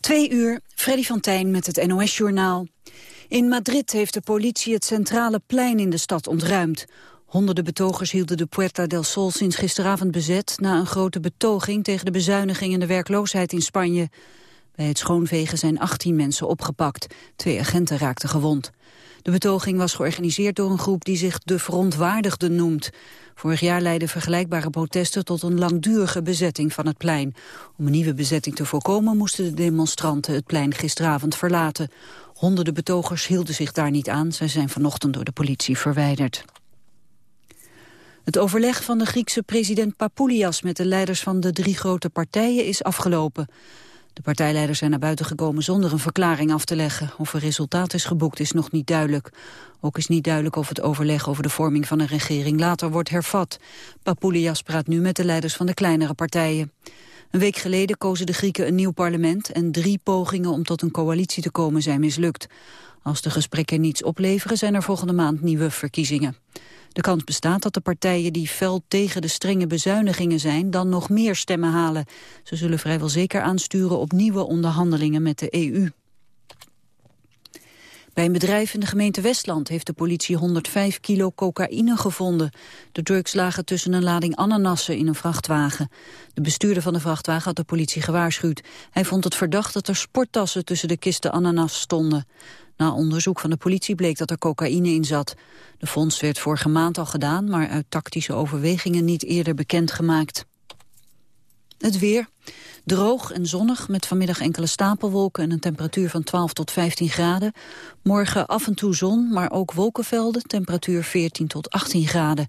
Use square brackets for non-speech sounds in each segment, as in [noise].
Twee uur, Freddy van Tijn met het NOS-journaal. In Madrid heeft de politie het centrale plein in de stad ontruimd. Honderden betogers hielden de Puerta del Sol sinds gisteravond bezet... na een grote betoging tegen de bezuiniging en de werkloosheid in Spanje. Bij het schoonvegen zijn 18 mensen opgepakt. Twee agenten raakten gewond. De betoging was georganiseerd door een groep die zich de verontwaardigden noemt. Vorig jaar leidden vergelijkbare protesten tot een langdurige bezetting van het plein. Om een nieuwe bezetting te voorkomen moesten de demonstranten het plein gisteravond verlaten. Honderden betogers hielden zich daar niet aan. Zij zijn vanochtend door de politie verwijderd. Het overleg van de Griekse president Papoulias met de leiders van de drie grote partijen is afgelopen. De partijleiders zijn naar buiten gekomen zonder een verklaring af te leggen. Of er resultaat is geboekt is nog niet duidelijk. Ook is niet duidelijk of het overleg over de vorming van een regering later wordt hervat. Papoulias praat nu met de leiders van de kleinere partijen. Een week geleden kozen de Grieken een nieuw parlement... en drie pogingen om tot een coalitie te komen zijn mislukt. Als de gesprekken niets opleveren zijn er volgende maand nieuwe verkiezingen. De kans bestaat dat de partijen die fel tegen de strenge bezuinigingen zijn... dan nog meer stemmen halen. Ze zullen vrijwel zeker aansturen op nieuwe onderhandelingen met de EU. Bij een bedrijf in de gemeente Westland heeft de politie 105 kilo cocaïne gevonden. De drugs lagen tussen een lading ananassen in een vrachtwagen. De bestuurder van de vrachtwagen had de politie gewaarschuwd. Hij vond het verdacht dat er sporttassen tussen de kisten ananas stonden. Na onderzoek van de politie bleek dat er cocaïne in zat. De fonds werd vorige maand al gedaan, maar uit tactische overwegingen niet eerder bekendgemaakt. Het weer. Droog en zonnig met vanmiddag enkele stapelwolken en een temperatuur van 12 tot 15 graden. Morgen af en toe zon, maar ook wolkenvelden, temperatuur 14 tot 18 graden.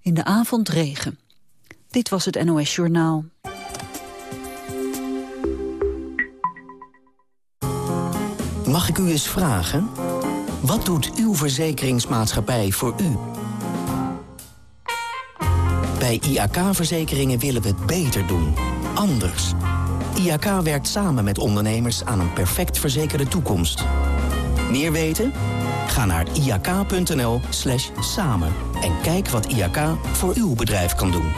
In de avond regen. Dit was het NOS Journaal. Eens vragen? Wat doet uw verzekeringsmaatschappij voor u? Bij IAK-verzekeringen willen we het beter doen. Anders. IAK werkt samen met ondernemers aan een perfect verzekerde toekomst. Meer weten? Ga naar iak.nl slash samen en kijk wat IAK voor uw bedrijf kan doen.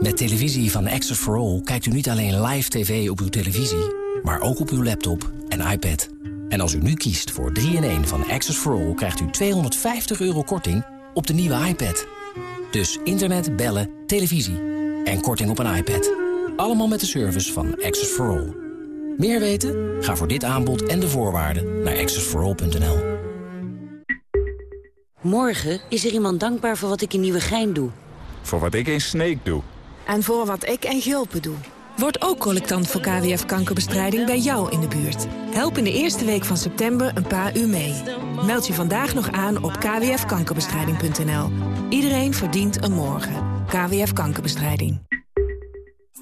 Met televisie van Access for All kijkt u niet alleen live tv op uw televisie... maar ook op uw laptop en iPad. En als u nu kiest voor 3-in-1 van Access for All... krijgt u 250 euro korting op de nieuwe iPad. Dus internet, bellen, televisie en korting op een iPad. Allemaal met de service van Access for All. Meer weten? Ga voor dit aanbod en de voorwaarden naar accessforall.nl. Morgen is er iemand dankbaar voor wat ik in Nieuwegein doe. Voor wat ik in Sneek doe. En voor wat ik in Gulpen doe. Word ook collectant voor KWF-kankerbestrijding bij jou in de buurt. Help in de eerste week van september een paar uur mee. Meld je vandaag nog aan op kwfkankerbestrijding.nl. Iedereen verdient een morgen. KWF Kankerbestrijding.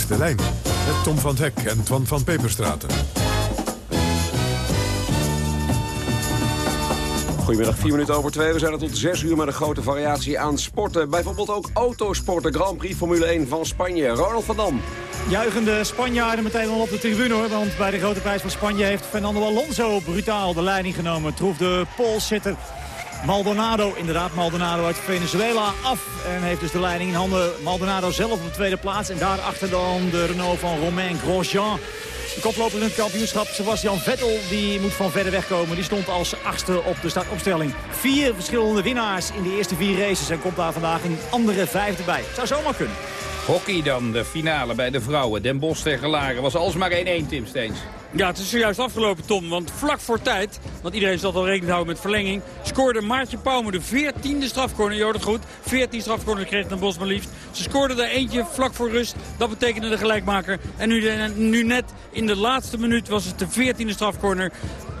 Langs de lijn met Tom van Hek en Twan van Peperstraten. Goedemiddag, 4 minuten over 2. We zijn er tot 6 uur met een grote variatie aan sporten. Bijvoorbeeld ook autosporten. Grand Prix Formule 1 van Spanje. Ronald van Dam. Juichende Spanjaarden meteen al op de tribune hoor. Want bij de grote prijs van Spanje heeft Fernando Alonso brutaal de leiding genomen. Troef de polsitter Maldonado, inderdaad, Maldonado uit Venezuela af. En heeft dus de leiding in handen. Maldonado zelf op de tweede plaats. En daarachter dan de Renault van Romain Grosjean. De koploper in het kampioenschap, Sebastian Vettel, die moet van verder wegkomen. Die stond als achtste op de startopstelling. Vier verschillende winnaars in de eerste vier races. En komt daar vandaag een andere vijfde bij. Zou zomaar kunnen. Hockey dan, de finale bij de vrouwen. Den Bosch tegen Laren was alsmaar 1-1, Tim Steens. Ja, het is zojuist afgelopen, Tom. Want vlak voor tijd, want iedereen zal al rekening houden met verlenging... scoorde Maartje Pauwme de 14e strafcorner. Jo, dat goed. 14 strafcorner kreeg dan Bos maar liefst. Ze scoorde er eentje vlak voor rust. Dat betekende de gelijkmaker. En nu, eh, nu net in de laatste minuut was het de 14e strafcorner.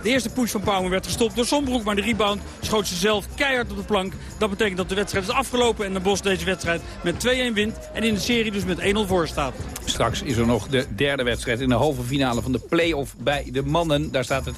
De eerste push van Pauwme werd gestopt door Sombroek. Maar de rebound schoot ze zelf keihard op de plank. Dat betekent dat de wedstrijd is afgelopen. En de Bos deze wedstrijd met 2-1 wint. En in de serie dus met 1-0 voor staat. Straks is er nog de derde wedstrijd in de halve finale van de play-off of bij de mannen. Daar staat het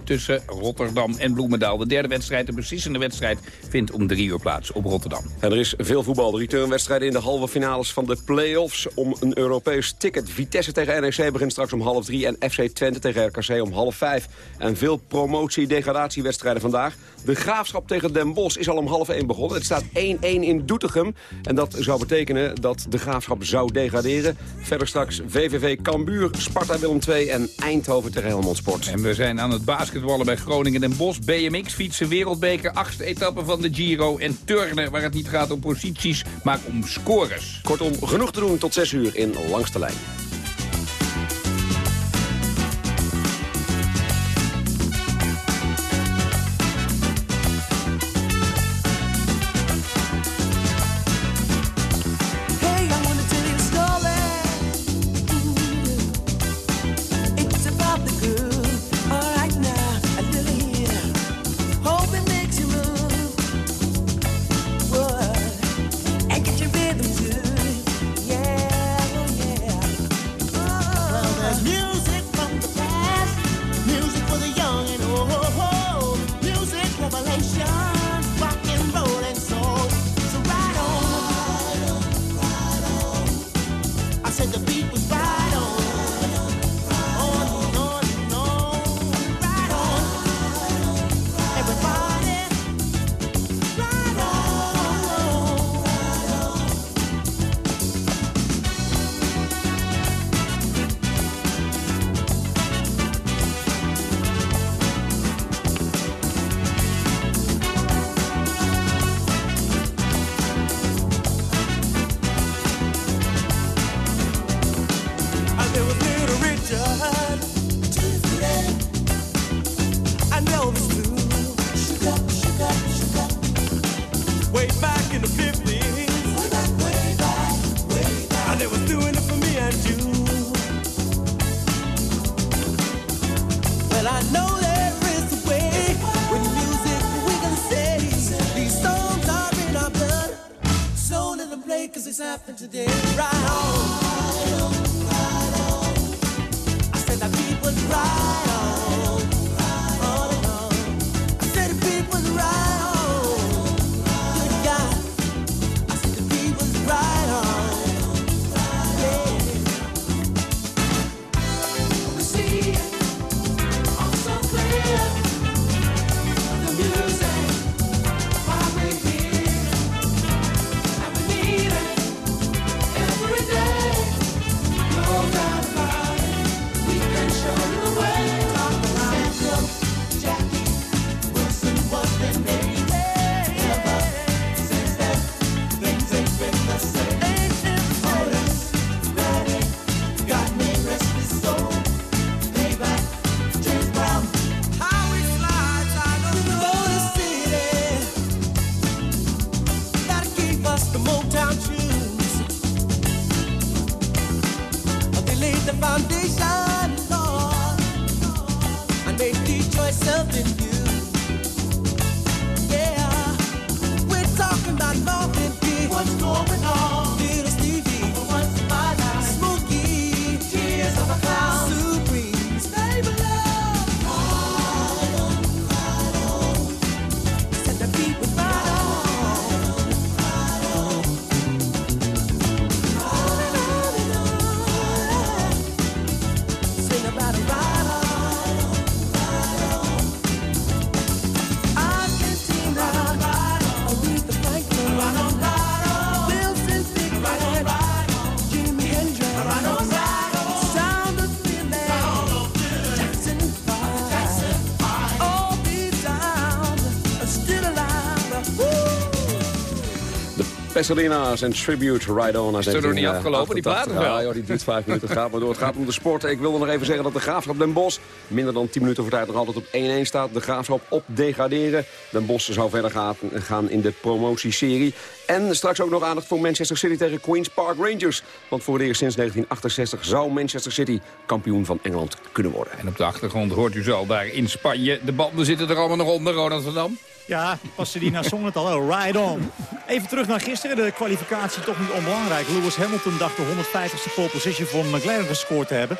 1-1 tussen Rotterdam en Bloemendaal. De derde wedstrijd, de beslissende wedstrijd, vindt om drie uur plaats op Rotterdam. Er is veel voetbal. De returnwedstrijden in de halve finales van de play-offs om een Europees ticket. Vitesse tegen NEC begint straks om half drie en FC Twente tegen RKC om half vijf. En veel promotie-degradatiewedstrijden vandaag. De Graafschap tegen Den Bosch is al om half één begonnen. Het staat 1-1 in Doetinchem. En dat zou betekenen dat de Graafschap zou degraderen. Verder straks VVV Cambuur, Sparta Willem 2 en Eindhoven tegen Helmond Sport. En we zijn aan het basketballen bij Groningen en Bos. BMX fietsen, wereldbeker, achtste etappe van de Giro. En turnen, waar het niet gaat om posities, maar om scores. Kortom, genoeg te doen tot 6 uur in Langste Lijn. right on. I said that people would ride on. Tribute Ride On. Is er nog niet afgelopen, die plaat wel? Ja, joh, die duurt vijf minuten. Gaat maar door. Het gaat om de sport. Ik wilde nog even zeggen dat de Graafschap Den Bosch... minder dan 10 minuten voor tijd nog altijd op 1-1 staat. De Graafschap op degraderen. Den Bosch zou verder gaan, gaan in de promotieserie. En straks ook nog aandacht voor Manchester City tegen Queen's Park Rangers. Want voor het eerst sinds 1968 zou Manchester City kampioen van Engeland kunnen worden. En op de achtergrond hoort u zo daar in Spanje. De banden zitten er allemaal nog onder, Ronald van Dam. Ja, Pasadena zong het al. Oh, ride on. Even terug naar gisteren. De kwalificatie toch niet onbelangrijk. Lewis Hamilton dacht de 150ste pole position voor McLaren gescoord te hebben.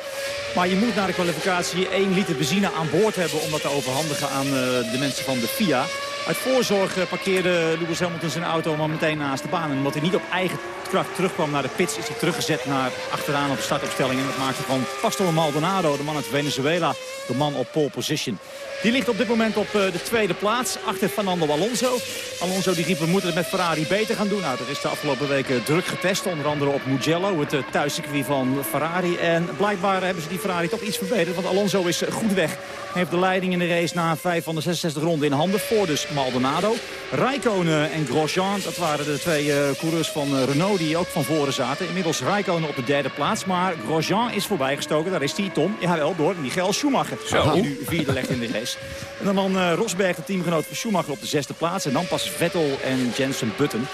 Maar je moet na de kwalificatie 1 liter benzine aan boord hebben... om dat te overhandigen aan uh, de mensen van de FIA. Uit voorzorg uh, parkeerde Lewis Hamilton zijn auto maar meteen naast de baan. En omdat hij niet op eigen kracht terugkwam naar de pits... is hij teruggezet naar achteraan op de startopstelling. En dat maakte van Pastor Maldonado, de man uit Venezuela, de man op pole position. Die ligt op dit moment op uh, de tweede plaats, achter Fernando Alonso. Alonso die riep, we moeten het met Ferrari beter gaan doen. Nou, dat is de afgelopen weken druk getest, onder andere op Mugello, het uh, thuiscircuit van Ferrari. En blijkbaar hebben ze die Ferrari toch iets verbeterd, want Alonso is uh, goed weg. Hij heeft de leiding in de race na 5 van de 66 ronden in handen voor dus Maldonado. Raikkonen en Grosjean, dat waren de twee coureurs van Renault die ook van voren zaten. Inmiddels Raikkonen op de derde plaats, maar Grosjean is voorbijgestoken. Daar is hij, Tom, jawel, door Michael Schumacher. Zo. Die nu vierde legt in de race. En dan, uh, Rosberg, de teamgenoot Schumacher, op de zesde plaats. En dan pas Vettel en Jensen Button.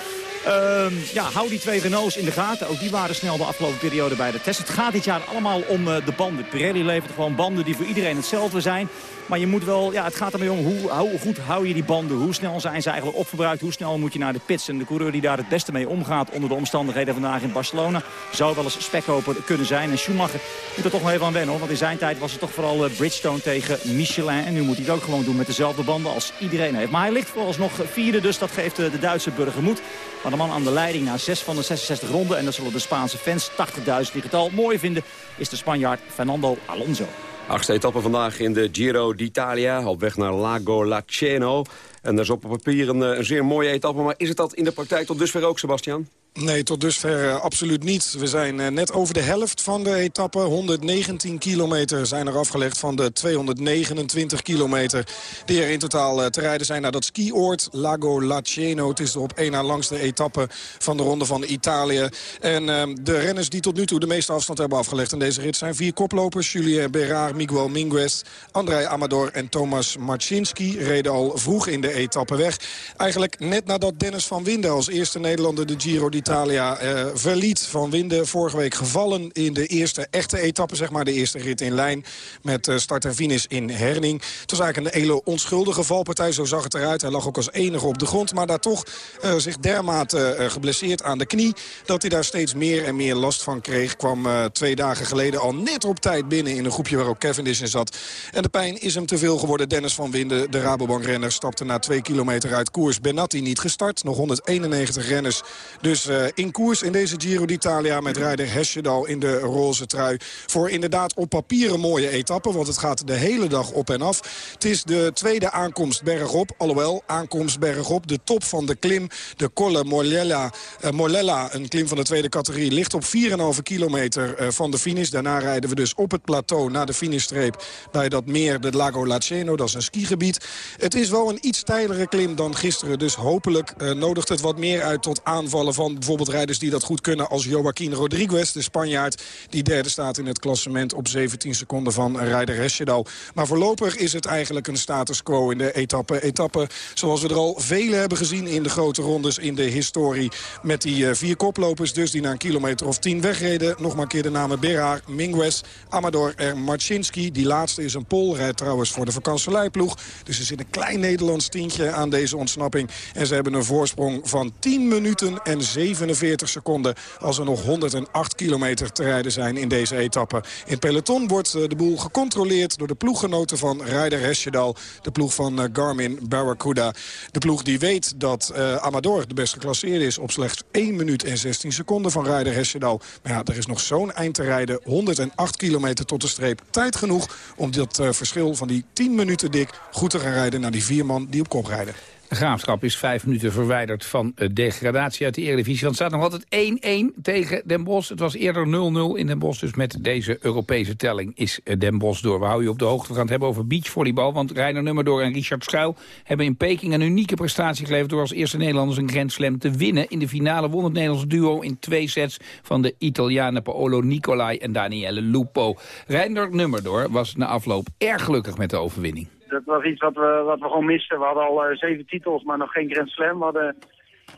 Uh, ja, hou die twee Renaults in de gaten. Ook die waren snel de afgelopen periode bij de test. Het gaat dit jaar allemaal om uh, de banden. Pirelli levert gewoon banden die voor iedereen hetzelfde zijn. Maar je moet wel, ja, het gaat ermee om hoe, hoe goed hou je die banden. Hoe snel zijn ze eigenlijk opgebruikt. Hoe snel moet je naar de pits. En de coureur die daar het beste mee omgaat onder de omstandigheden vandaag in Barcelona. Zou wel eens spekkoper kunnen zijn. En Schumacher moet er toch nog even aan wennen. Hoor. Want in zijn tijd was het toch vooral uh, Bridgestone tegen Michelin. En nu moet hij het ook gewoon doen met dezelfde banden als iedereen heeft. Maar hij ligt vooralsnog vierde. Dus dat geeft uh, de Duitse burger moed. Maar de man aan de leiding na 6 van de 66 ronden. En dat zullen de Spaanse fans 80.000 die getal mooi vinden. Is de Spanjaard Fernando Alonso. Achtste etappe vandaag in de Giro d'Italia. Op weg naar Lago Laceno. En dat is op papier een, een zeer mooie etappe. Maar is het dat in de praktijk tot dusver ook, Sebastian? Nee, tot dusver uh, absoluut niet. We zijn uh, net over de helft van de etappe. 119 kilometer zijn er afgelegd van de 229 kilometer... die er in totaal uh, te rijden zijn naar dat skioord Lago Laceno. Het is de op één na langste etappe van de Ronde van Italië. En ehm, de renners die tot nu toe de meeste afstand hebben afgelegd in deze rit... zijn vier koplopers. Julien Berard, Miguel Minguez, André Amador en Thomas Marcinski... reden al vroeg in de etappe weg. Eigenlijk net nadat Dennis van Winden als eerste Nederlander de Giro d'Italia Italia uh, verliet van Winden. Vorige week gevallen in de eerste echte etappe, zeg maar. De eerste rit in lijn met uh, start en finish in Herning. Het was eigenlijk een hele onschuldige valpartij, zo zag het eruit. Hij lag ook als enige op de grond, maar daar toch uh, zich dermate geblesseerd aan de knie... dat hij daar steeds meer en meer last van kreeg. Kwam twee dagen geleden al net op tijd binnen in een groepje waar ook Cavendish in zat. En de pijn is hem te veel geworden. Dennis van Winden, de Rabobank-renner, stapte na twee kilometer uit koers. Benatti niet gestart, nog 191 renners. Dus in koers in deze Giro d'Italia met rijder Hesjedal in de roze trui. Voor inderdaad op papier een mooie etappe, want het gaat de hele dag op en af. Het is de tweede aankomst bergop, alhoewel aankomst bergop. De top van de klim, de Colle Morella, uh, een klim van de tweede categorie, ligt op 4,5 kilometer uh, van de finish. Daarna rijden we dus op het plateau naar de finishstreep bij dat meer, de Lago Laceno, dat is een skigebied. Het is wel een iets steilere klim dan gisteren, dus hopelijk nodigt het wat meer uit tot aanvallen van bijvoorbeeld rijders die dat goed kunnen als Joaquin Rodriguez, de Spanjaard. Die derde staat in het klassement op 17 seconden van rijder Hesjedal. Maar voorlopig is het eigenlijk een status quo in de etappe. Etappe zoals we er al vele hebben gezien in de grote rondes in de historie. Met die uh, vier koplopers dus die na een kilometer of tien wegreden. Nog maar een keer de namen Berard, Minguez, Amador en Marcinski. Die laatste is een Pol, rijdt trouwens voor de vakantieleiploeg. Dus er zit een klein Nederlands tientje aan deze ontsnapping. En ze hebben een voorsprong van 10 minuten en 47 seconden... als er nog 108 kilometer te rijden zijn in deze etappe. In peloton wordt de boel gecontroleerd door de ploeggenoten van Ryder Hesjedal. De ploeg van Garmin Barracuda. De ploeg die weet dat uh, Amador de best geclasseerd is... op slechts 1 minuut en 16 seconden van Ryder Hesjedal. Maar ja, er is nog zo'n eind te rijden. 108 kilometer tot de streep. Tijd genoeg om dat verschil van die 10 minuten dik goed te gaan rijden... naar die vier man die op kop rijden. De Graafschap is vijf minuten verwijderd van eh, degradatie uit de Eredivisie. Want het staat nog altijd 1-1 tegen Den Bosch. Het was eerder 0-0 in Den Bosch. Dus met deze Europese telling is eh, Den Bosch door. We houden je op de hoogte. We gaan het hebben over beachvolleybal. Want Reiner Nummerdoor en Richard Schuil hebben in Peking een unieke prestatie geleverd... door als eerste Nederlanders een Grand te winnen. In de finale won het Nederlands duo in twee sets... van de Italianen Paolo Nicolai en Daniele Lupo. Reiner Nummerdoor was na afloop erg gelukkig met de overwinning dat was iets wat we, wat we gewoon misten. We hadden al uh, zeven titels, maar nog geen Grand Slam. We hadden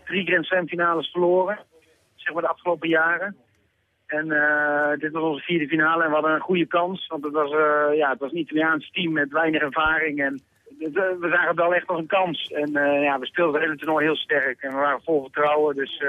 drie Grand Slam finales verloren, zeg maar de afgelopen jaren. En uh, dit was onze vierde finale en we hadden een goede kans. Want het was, uh, ja, het was een Italiaans team met weinig ervaring. En we zagen het wel echt als een kans. En ja, we speelden het hele toernooi heel sterk. En we waren vol vertrouwen, dus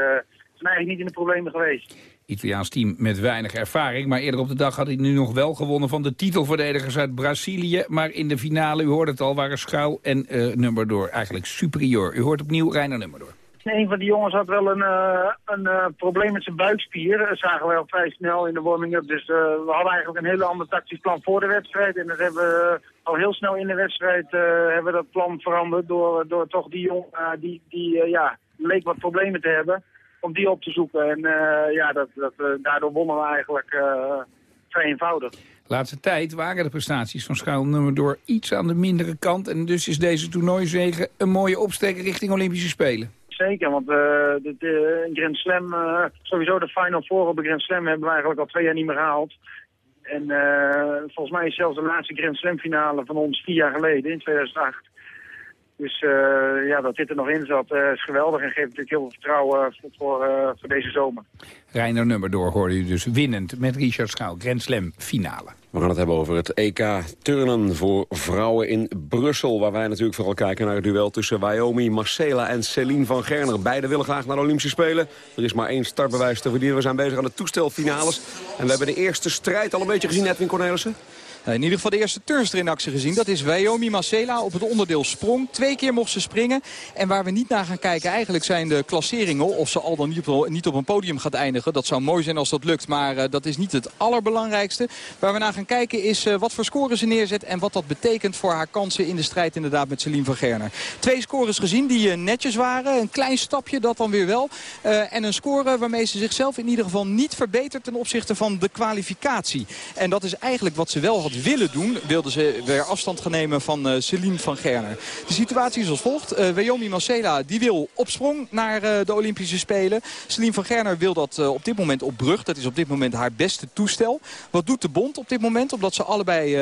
zijn eigenlijk niet in de problemen geweest. Italiaans team met weinig ervaring. Maar eerder op de dag had hij nu nog wel gewonnen van de titelverdedigers uit Brazilië. Maar in de finale, u hoorde het al, waren Schuil en uh, Nummerdoor eigenlijk superieur. U hoort opnieuw Reiner Nummerdoor. Een van die jongens had wel een, uh, een uh, probleem met zijn buikspier. Dat zagen we al vrij snel in de warming-up. Dus we hadden eigenlijk een hele ander tactisch plan voor de wedstrijd. En dat hebben we al heel snel in de wedstrijd hebben we dat plan veranderd. Door, door toch die jongen die, die ja, leek wat problemen te hebben om die op te zoeken. En uh, ja, dat, dat, uh, daardoor wonnen we eigenlijk uh, vrij eenvoudig. Laatste tijd waren de prestaties van Schuilnummer door iets aan de mindere kant. En dus is deze toernooizege een mooie opsteker richting Olympische Spelen. Zeker, want de, de, Grand Slam, sowieso de Final Four op de Grand Slam hebben we eigenlijk al twee jaar niet meer gehaald. En volgens mij is zelfs de laatste Grand Slam finale van ons vier jaar geleden, in 2008. Dus uh, ja, dat dit er nog in zat uh, is geweldig en geeft natuurlijk heel veel vertrouwen voor, voor, uh, voor deze zomer. Reiner Nummerdoor hoorde u dus winnend met Richard Schaal, Grand Slam finale. We gaan het hebben over het EK turnen voor vrouwen in Brussel. Waar wij natuurlijk vooral kijken naar het duel tussen Wyoming, Marcela en Celine van Gerner. Beide willen graag naar de Olympische Spelen. Er is maar één startbewijs te verdienen. We zijn bezig aan de toestelfinales. En we hebben de eerste strijd al een beetje gezien, Edwin Cornelissen. In ieder geval de eerste turnster in actie gezien. Dat is Wyoming Marcela op het onderdeel sprong. Twee keer mocht ze springen. En waar we niet naar gaan kijken eigenlijk zijn de klasseringen. Of ze al dan niet op, een podium gaat eindigen. Dat zou mooi zijn als dat lukt. Maar uh, dat is niet het allerbelangrijkste. Waar we naar gaan kijken is uh, wat voor score ze neerzet. En wat dat betekent voor haar kansen in de strijd inderdaad met Celine van Gerner. Twee scores gezien die netjes waren. Een klein stapje, dat dan weer wel. en een score waarmee ze zichzelf in ieder geval niet verbetert ten opzichte van de kwalificatie. En dat is eigenlijk wat ze wel had willen doen, wilden ze weer afstand gaan nemen van uh, Celine van Gerner. De situatie is als volgt. Uh, Wyoming Marcela die wil op sprong naar uh, de Olympische Spelen. Celine van Gerner wil dat op dit moment op brug. Dat is op dit moment haar beste toestel. Wat doet de bond op dit moment? Omdat ze allebei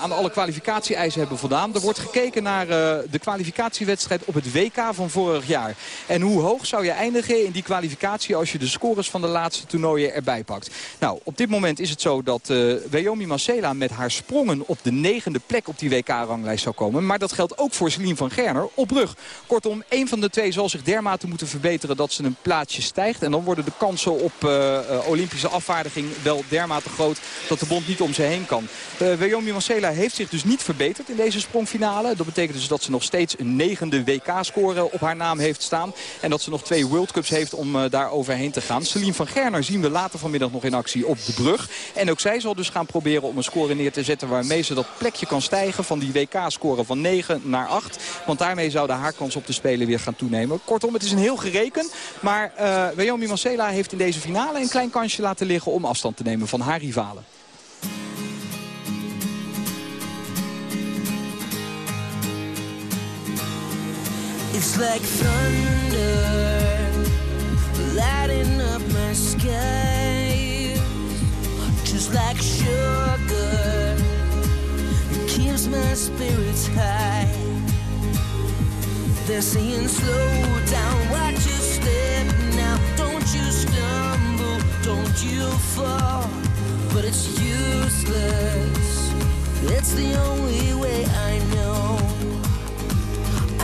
aan alle kwalificatie-eisen hebben voldaan. Er wordt gekeken naar de kwalificatiewedstrijd op het WK van vorig jaar. En hoe hoog zou je eindigen in die kwalificatie als je de scores van de laatste toernooien erbij pakt? Nou, op dit moment is het zo dat Wyoming Marcela met haar sprongen op de negende plek op die WK-ranglijst zou komen. Maar dat geldt ook voor Celine van Gerner op brug. Kortom, één van de twee zal zich dermate moeten verbeteren dat ze een plaatsje stijgt. En dan worden de kansen op uh, Olympische afvaardiging wel dermate groot dat de bond niet om ze heen kan. Uh, Wyoming Marcela heeft zich dus niet verbeterd in deze sprongfinale. Dat betekent dus dat ze nog steeds een negende WK-score op haar naam heeft staan. En dat ze nog twee World Cups heeft om daar overheen te gaan. Celine van Gerner zien we later vanmiddag nog in actie op de brug. En ook zij zal dus gaan proberen om een score neer te zetten waarmee ze dat plekje kan stijgen van die WK-score van 9 naar 8. Want daarmee zou de haar kans op de Spelen weer gaan toenemen. Kortom, het is een heel gereken. Maar uh, Wyoming Marcela heeft in deze finale een klein kansje laten liggen om afstand te nemen van haar rivalen. It's like thunder up my Just like sugar. It keeps my spirits high. They're saying slow down, watch your step now. Don't you stumble, don't you fall. But it's useless. It's the only way I know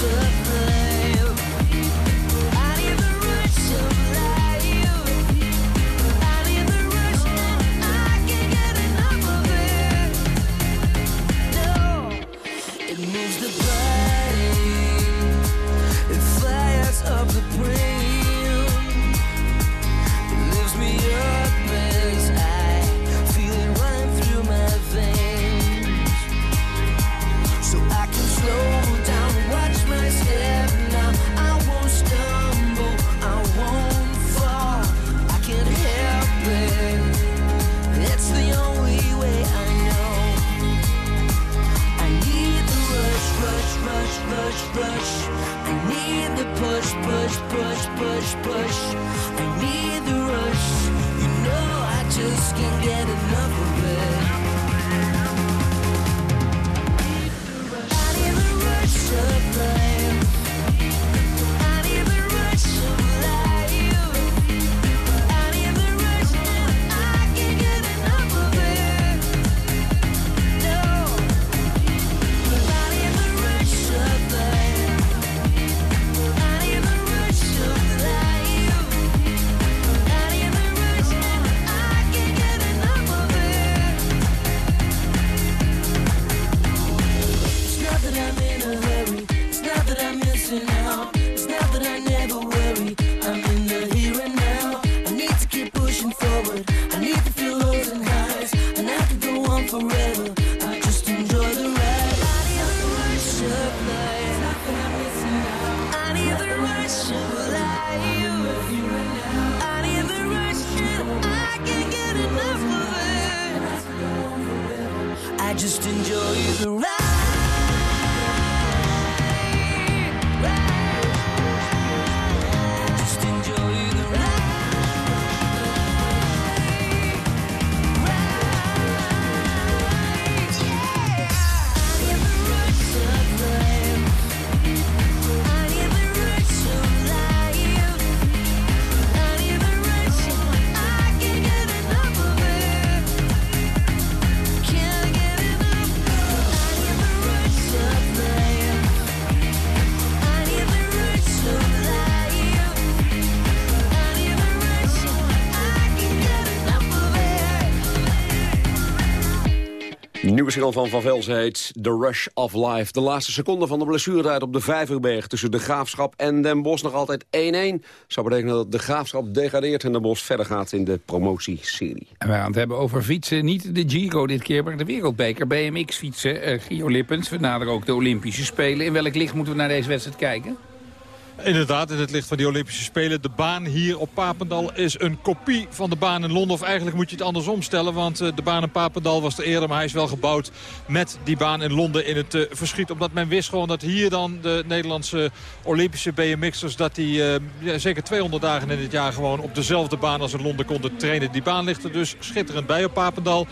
the push, push, push, push. I need the rush. You know I just can't get enough. That I'm in a hurry. It's not that I'm missing out. Single van Van Velzen heet The Rush of Life. De laatste seconde van de blessuretijd op de Vijverberg... tussen de Graafschap en Den Bosch nog altijd 1-1. Zou betekenen dat de Graafschap degradeert... en Den Bosch verder gaat in de promotieserie. En we gaan het hebben over fietsen. Niet de Giro dit keer, maar de wereldbeker. BMX fietsen. Eh, Gio Lippens, we naderen ook de Olympische Spelen. In welk licht moeten we naar deze wedstrijd kijken? Inderdaad, in het licht van die Olympische Spelen. De baan hier op Papendal is een kopie van de baan in Londen. Of eigenlijk moet je het andersom stellen. Want eh, de baan in Papendal was er eerder. Maar hij is wel gebouwd met die baan in Londen in het eh, verschiet. Omdat men wist gewoon dat hier dan de Nederlandse Olympische BMX'ers... dat die eh, zeker 200 dagen in het jaar gewoon op dezelfde baan als in Londen konden trainen. Die baan ligt er dus schitterend bij op Papendal.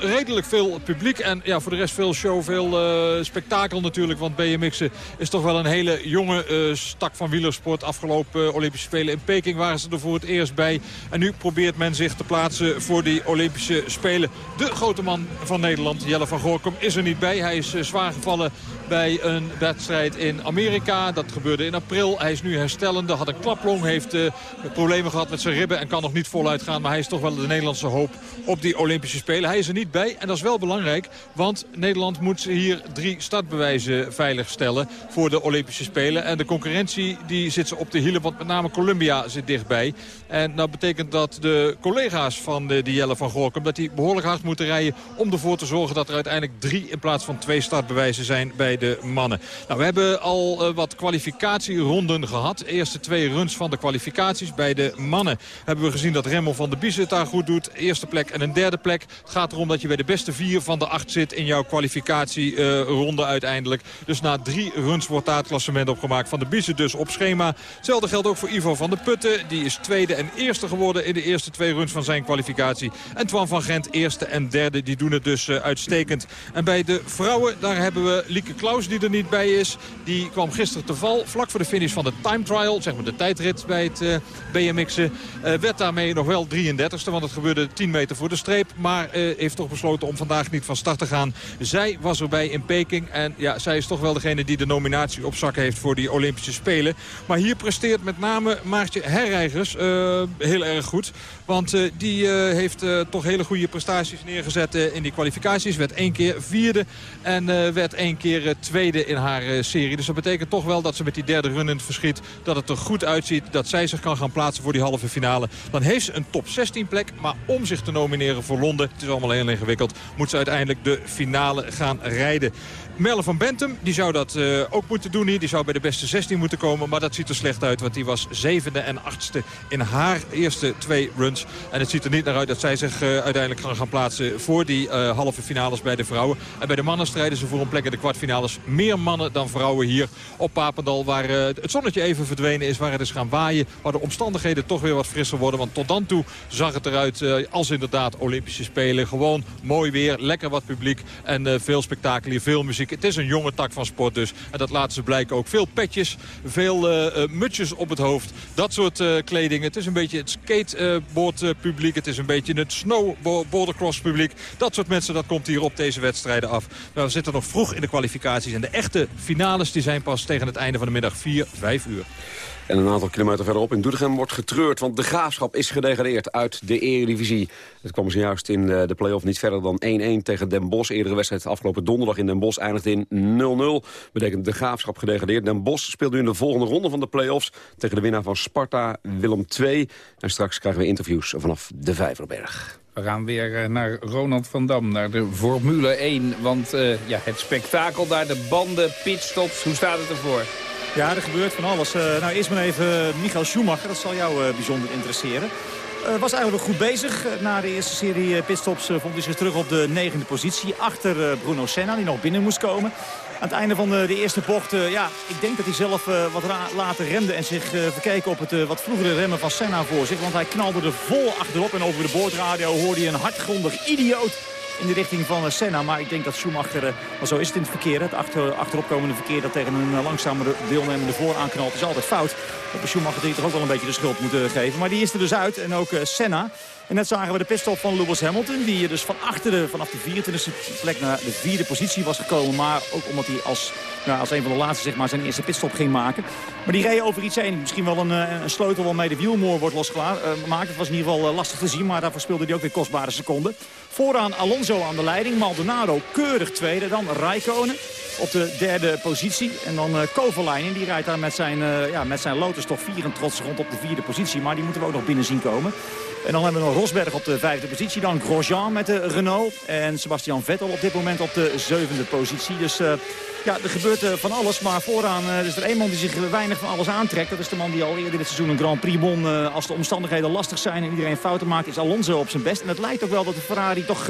Redelijk veel publiek. En ja, voor de rest veel show, veel spektakel natuurlijk. Want BMX'en is toch wel een hele jonge stak van wielersport. Afgelopen Olympische Spelen in Peking waren ze er voor het eerst bij. En nu probeert men zich te plaatsen voor die Olympische Spelen. De grote man van Nederland, Jelle van Gorkum, is er niet bij. Hij is eh, zwaar gevallen bij een wedstrijd in Amerika. Dat gebeurde in april. Hij is nu herstellende, had een klaplong, heeft eh, problemen gehad met zijn ribben... en kan nog niet voluit gaan. Maar hij is toch wel de Nederlandse hoop op die Olympische Spelen. Hij is er niet bij en dat is wel belangrijk. Want Nederland moet hier drie startbewijzen veiligstellen voor de Olympische Spelen. En de concurrentie die zit ze op de hielen, want met name Colombia zit dichtbij. En dat betekent dat de collega's van de, die Jelle van Gorkum... dat die behoorlijk hard moeten rijden om ervoor te zorgen... dat er uiteindelijk drie in plaats van twee startbewijzen zijn bij de mannen. Nou, we hebben al uh, wat kwalificatieronden gehad. De eerste twee runs van de kwalificaties. Bij de mannen hebben we gezien dat Remmel van der Bies daar goed doet. Eerste plek en een derde plek. Het gaat erom dat je bij de beste vier van de acht zit in jouw kwalificatieronde uiteindelijk. Dus na drie runs wordt daar het klassement opgemaakt. Van de Bies dus op schema. Hetzelfde geldt ook voor Ivo van der Putten. Die is tweede en eerste geworden in de eerste twee runs van zijn kwalificatie. En Twan van Gent eerste en derde. Die doen het dus uh, uitstekend. En bij de vrouwen, daar hebben we Lieke Klaus die er niet bij is. Die kwam gisteren te val. Vlak voor de finish van de time trial. Zeg maar de tijdrit bij het uh, BMX'en. Uh, werd daarmee nog wel 33ste. Want het gebeurde 10 meter voor de streep. Maar heeft toch besloten om vandaag niet van start te gaan. Zij was erbij in Peking. En ja, zij is toch wel degene die de nominatie op zak heeft voor die Olympische Spelen. Maar hier presteert met name Maartje Herreigers heel erg goed. Want uh, die uh, heeft toch hele goede prestaties neergezet in die kwalificaties. Werd één keer vierde en werd één keer tweede in haar serie. Dus dat betekent toch wel dat ze met die derde run in het verschiet... dat het er goed uitziet dat zij zich kan gaan plaatsen voor die halve finale. Dan heeft ze een top 16 plek. Maar om zich te nomineren voor Londen, het is allemaal heel ingewikkeld... moet ze uiteindelijk de finale gaan rijden. Merle van Bentum, die zou dat uh, ook moeten doen hier. Die zou bij de beste 16 moeten komen. Maar dat ziet er slecht uit, want die was zevende en achtste in haar eerste twee runs. En het ziet er niet naar uit dat zij zich uh, uiteindelijk gaan, gaan plaatsen voor die uh, halve finales bij de vrouwen. En bij de mannen strijden ze voor een plek in de kwartfinales. Meer mannen dan vrouwen hier op Papendal. Waar het zonnetje even verdwenen is, waar het is gaan waaien. Waar de omstandigheden toch weer wat frisser worden. Want tot dan toe zag het eruit als inderdaad Olympische Spelen. Gewoon mooi weer, lekker wat publiek en veel spektakel hier, veel muziek. Het is een jonge tak van sport dus. En dat laten ze blijken ook. Veel petjes, veel uh, mutjes op het hoofd. Dat soort uh, kleding. Het is een beetje het skateboardpubliek. Het is een beetje het snowboardercross publiek. Dat soort mensen, dat komt hier op deze wedstrijden af. Nou, we zitten nog vroeg in de kwalificaties. En de echte finales die zijn pas tegen het einde van de middag 4, 5 uur. En een aantal kilometer verderop in Doetinchem wordt getreurd... want de Graafschap is gedegradeerd uit de Eredivisie. Het kwam zojuist in de play-off niet verder dan 1-1 tegen Den Bosch. Eerdere wedstrijd afgelopen donderdag in Den Bosch eindigde in 0-0. Betekent de Graafschap gedegradeerd. Den Bosch speelt nu in de volgende ronde van de play-offs... tegen de winnaar van Sparta, Willem II. En straks krijgen we interviews vanaf de Vijverberg. We gaan weer naar Ronald van Dam, naar de Formule 1. Want uh, ja, het spektakel daar, de banden, pitstops, hoe staat het ervoor? Ja, er gebeurt van alles. Uh, nou, eerst maar even Michael Schumacher, dat zal jou uh, bijzonder interesseren. Uh, was eigenlijk goed bezig. Na de eerste serie pitstops vond hij zich terug op de negende positie. Achter Bruno Senna, die nog binnen moest komen. Aan het einde van de, eerste bocht, ja, ik denk dat hij zelf wat later remde... en zich verkeek op het wat vroegere remmen van Senna voor zich. Want hij knalde er vol achterop en over de boordradio hoorde hij een hardgrondig idioot in de richting van Senna. Maar ik denk dat Schumacher, maar zo is het in het verkeer. Het achter, achteropkomende verkeer dat tegen een langzamere deelnemende voor aanknalt is altijd fout. Op Schumacher die toch ook wel een beetje de schuld moeten geven. Maar die is er dus uit en ook Senna. En net zagen we de pitstop van Lewis Hamilton. Die dus van achteren vanaf de 24e plek naar de vierde positie was gekomen. Maar ook omdat hij als, nou, als een van de laatste zeg maar, zijn eerste pitstop ging maken. Maar die reed over iets heen. Misschien wel een, een sleutel waarmee de wielmoor wordt losgemaakt. Het was in ieder geval lastig te zien. Maar daarvoor speelde hij ook weer kostbare seconden. Vooraan Alonso aan de leiding. Maldonado keurig tweede. Dan Raikkonen op de derde positie. En dan uh, Kovalainen, die rijdt daar met zijn, uh, ja, met zijn Lotus toch vier en trots rond op de vierde positie. Maar die moeten we ook nog binnen zien komen. En dan hebben we nog Rosberg op de vijfde positie. Dan Grosjean met de Renault. En Sebastian Vettel op dit moment op de zevende positie. Dus uh, ja, er gebeurt uh, van alles. Maar vooraan uh, is er één man die zich weinig van alles aantrekt. Dat is de man die al eerder dit seizoen een Grand Prix won. Uh, als de omstandigheden lastig zijn en iedereen fouten maakt, is Alonso op zijn best. En het lijkt ook wel dat de Ferrari toch...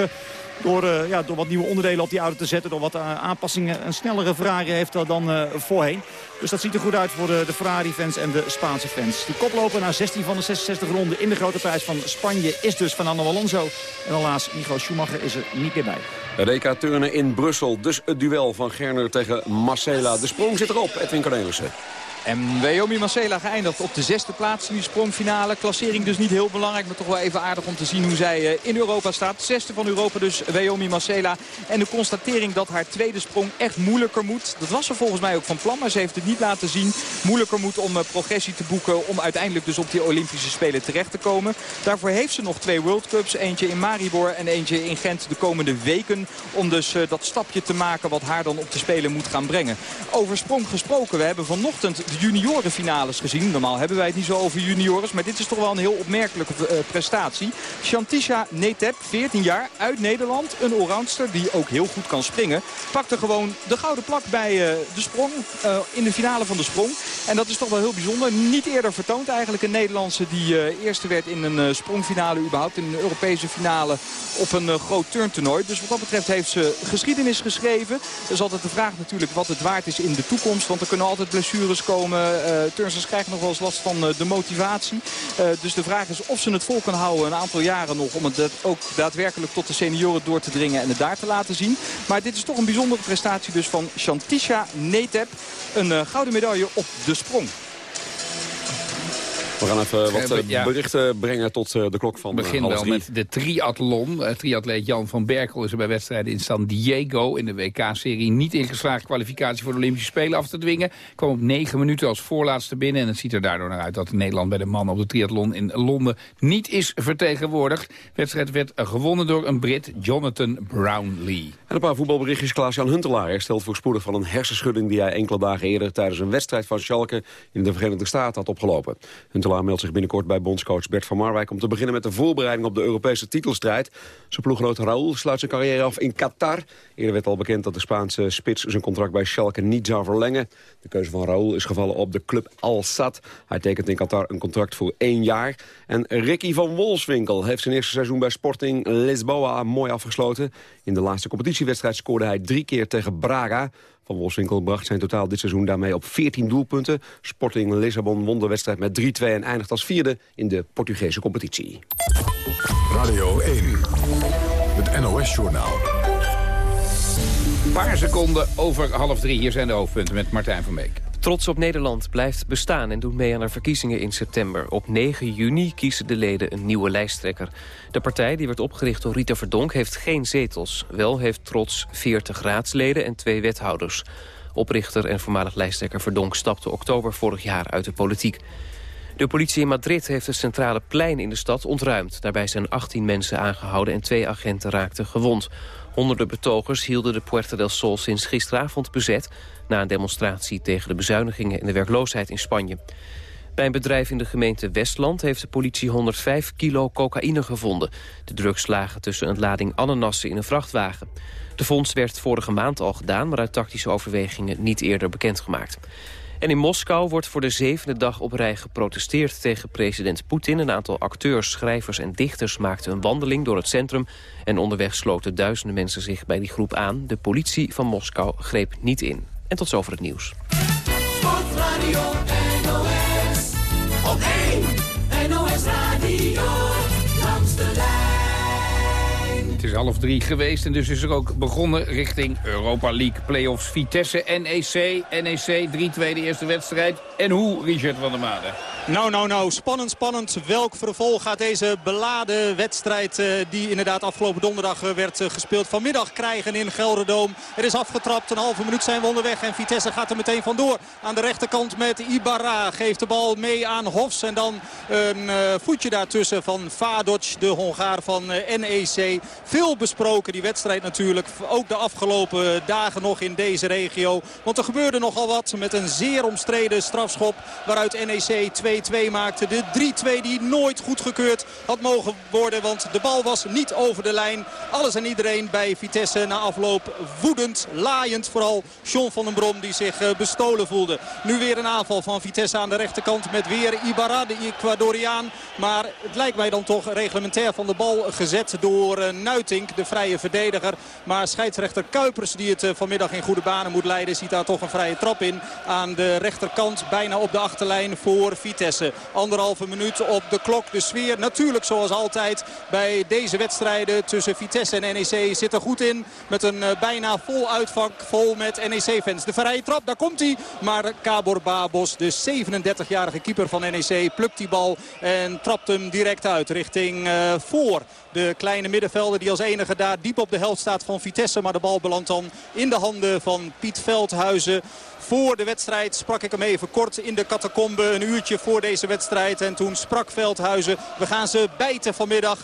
Door, ja, door wat nieuwe onderdelen op die auto te zetten. Door wat aanpassingen. Een snellere Ferrari heeft dan voorheen. Dus dat ziet er goed uit voor de, de Ferrari-fans en de Spaanse fans. De koploper na 16 van de 66 ronden in de grote prijs van Spanje is dus Fernando Alonso. En helaas, Michael Schumacher is er niet meer bij. Reka Turnen in Brussel. Dus het duel van Gerner tegen Marcela. De sprong zit erop, Edwin Cornelissen. En Wyoming Marcela geëindigd op de zesde plaats in die sprongfinale. Klassering dus niet heel belangrijk, maar toch wel even aardig om te zien hoe zij in Europa staat. Zesde van Europa dus Wyoming Marcela. En de constatering dat haar tweede sprong echt moeilijker moet. Dat was ze volgens mij ook van plan, maar ze heeft het niet laten zien. Moeilijker moet om progressie te boeken om uiteindelijk dus op die Olympische Spelen terecht te komen. Daarvoor heeft ze nog twee World Cups. Eentje in Maribor en eentje in Gent de komende weken. Om dus uh, dat stapje te maken wat haar dan op de Spelen moet gaan brengen. Over sprong gesproken, we hebben vanochtend de juniorenfinales gezien. Normaal hebben wij het niet zo over juniores. Maar dit is toch wel een heel opmerkelijke uh, prestatie. Shantisha Netep, 14 jaar, uit Nederland. Een allroundster die ook heel goed kan springen. Pakte gewoon de gouden plak bij uh, de sprong. Uh, in de finale van de sprong. En dat is toch wel heel bijzonder. Niet eerder vertoond eigenlijk een Nederlandse die eerste werd in een sprongfinale überhaupt. In een Europese finale op een groot turntoernooi. Dus wat dat betreft heeft ze geschiedenis geschreven. Er is altijd de vraag natuurlijk wat het waard is in de toekomst. Want er kunnen altijd blessures komen. Uh, turnsters krijgen nog wel eens last van uh, de motivatie. Uh, dus de vraag is of ze het vol kan houden een aantal jaren nog. Om het ook daadwerkelijk tot de senioren door te dringen en het daar te laten zien. Maar dit is toch een bijzondere prestatie dus van Shantisha Netep. Een gouden medaille op de sprong. We gaan even wat uh, ja. berichten brengen tot uh, de klok van We beginnen wel met de triathlon. Triatleet Jan van Berkel is er bij wedstrijden in San Diego... in de WK-serie niet ingeslaagd kwalificatie voor de Olympische Spelen af te dwingen. Kwam op negen minuten als voorlaatste binnen. En het ziet er daardoor naar uit dat Nederland bij de mannen op de triathlon in Londen niet is vertegenwoordigd. De wedstrijd werd gewonnen door een Brit, Jonathan Brownlee. En een paar voetbalberichtjes. Klaas-Jan Huntelaar herstelt voorspoedig van een hersenschudding... die hij enkele dagen eerder tijdens een wedstrijd van Schalke in de Verenigde Staten had opgelopen. Huntelaar Huntelaar meldt zich binnenkort bij bondscoach Bert van Marwijk... om te beginnen met de voorbereiding op de Europese titelstrijd. Zijn ploeggenoot Raúl sluit zijn carrière af in Qatar. Eerder werd al bekend dat de Spaanse spits zijn contract bij Schalke niet zou verlengen. De keuze van Raúl is gevallen op de club Al Sadd. Hij tekent in Qatar een contract voor één jaar. En Ricky van Wolfswinkel heeft zijn eerste seizoen bij Sporting Lisboa mooi afgesloten. In de laatste competitiewedstrijd scoorde hij drie keer tegen Braga. Van Wolfswinkel bracht zijn totaal dit seizoen daarmee op 14 doelpunten. Sporting Lissabon won de wedstrijd met 3-2 en eindigt als vierde in de Portugese competitie. Radio 1, het NOS-journaal. Een paar seconden over half drie. Hier zijn de hoofdpunten met Martijn van Beek. Trots op Nederland blijft bestaan en doet mee aan de verkiezingen in september. Op 9 juni kiezen de leden een nieuwe lijsttrekker. De partij, die werd opgericht door Rita Verdonk, heeft geen zetels. Wel heeft Trots 40 raadsleden en twee wethouders. Oprichter en voormalig lijsttrekker Verdonk stapte oktober vorig jaar uit de politiek. De politie in Madrid heeft het centrale plein in de stad ontruimd. Daarbij zijn 18 mensen aangehouden en twee agenten raakten gewond. Honderden betogers hielden de Puerta del Sol sinds gisteravond bezet... na een demonstratie tegen de bezuinigingen en de werkloosheid in Spanje. Bij een bedrijf in de gemeente Westland heeft de politie 105 kilo cocaïne gevonden. De drugs lagen tussen een lading ananassen in een vrachtwagen. De fonds werd vorige maand al gedaan, maar uit tactische overwegingen niet eerder bekendgemaakt. En in Moskou wordt voor de zevende dag op rij geprotesteerd tegen president Poetin. Een aantal acteurs, schrijvers en dichters maakten een wandeling door het centrum. En onderweg sloten duizenden mensen zich bij die groep aan. De politie van Moskou greep niet in. En tot zover het nieuws. Het is half drie geweest en dus is er ook begonnen richting Europa League playoffs. Vitesse, NEC, NEC 3-2 de eerste wedstrijd. En hoe, Richard van der Made? Nou, nou, nou. Spannend, spannend. Welk vervolg gaat deze beladen wedstrijd... eh, die inderdaad afgelopen donderdag eh, werd eh, gespeeld... vanmiddag krijgen in Gelderdoom. Er is afgetrapt. Een halve minuut zijn we onderweg. En Vitesse gaat er meteen vandoor. Aan de rechterkant met Ibarra. Geeft de bal mee aan Hofs. En dan een voetje daartussen van Vadoc, de Hongaar van NEC. Veel besproken die wedstrijd natuurlijk. Ook de afgelopen dagen nog in deze regio. Want er gebeurde nogal wat met een zeer omstreden strafschop... waaruit NEC 2-2 maakte. De 3-2 die nooit goedgekeurd had mogen worden. Want de bal was niet over de lijn. Alles en iedereen bij Vitesse na afloop woedend, laaiend. Vooral John van den Brom die zich eh, bestolen voelde. Nu weer een aanval van Vitesse aan de rechterkant met weer Ibarra, de Ecuadoriaan. Maar het lijkt mij dan toch reglementair van de bal gezet door eh, De vrije verdediger. Maar scheidsrechter Kuipers die het eh, vanmiddag in goede banen moet leiden... ziet daar toch een vrije trap in aan de rechterkant. Bijna op de achterlijn voor Vitesse. Anderhalve minuut op de klok. De sfeer natuurlijk zoals altijd bij deze wedstrijden tussen Vitesse en NEC zit er goed in. Met een eh, bijna vol uitvak, vol met NEC-fans. De vrije trap, daar komt hij. Maar Cabor Babos, de 37-jarige keeper van NEC, plukt die bal en trapt hem direct uit richting eh, voor. De kleine middenvelder die als enige daar diep op de helft staat van Vitesse. Maar de bal belandt dan in de handen van Piet Veldhuizen. Voor de wedstrijd sprak ik hem even kort in de catacombe. Een uurtje voor deze wedstrijd. En toen sprak Veldhuizen. We gaan ze bijten vanmiddag.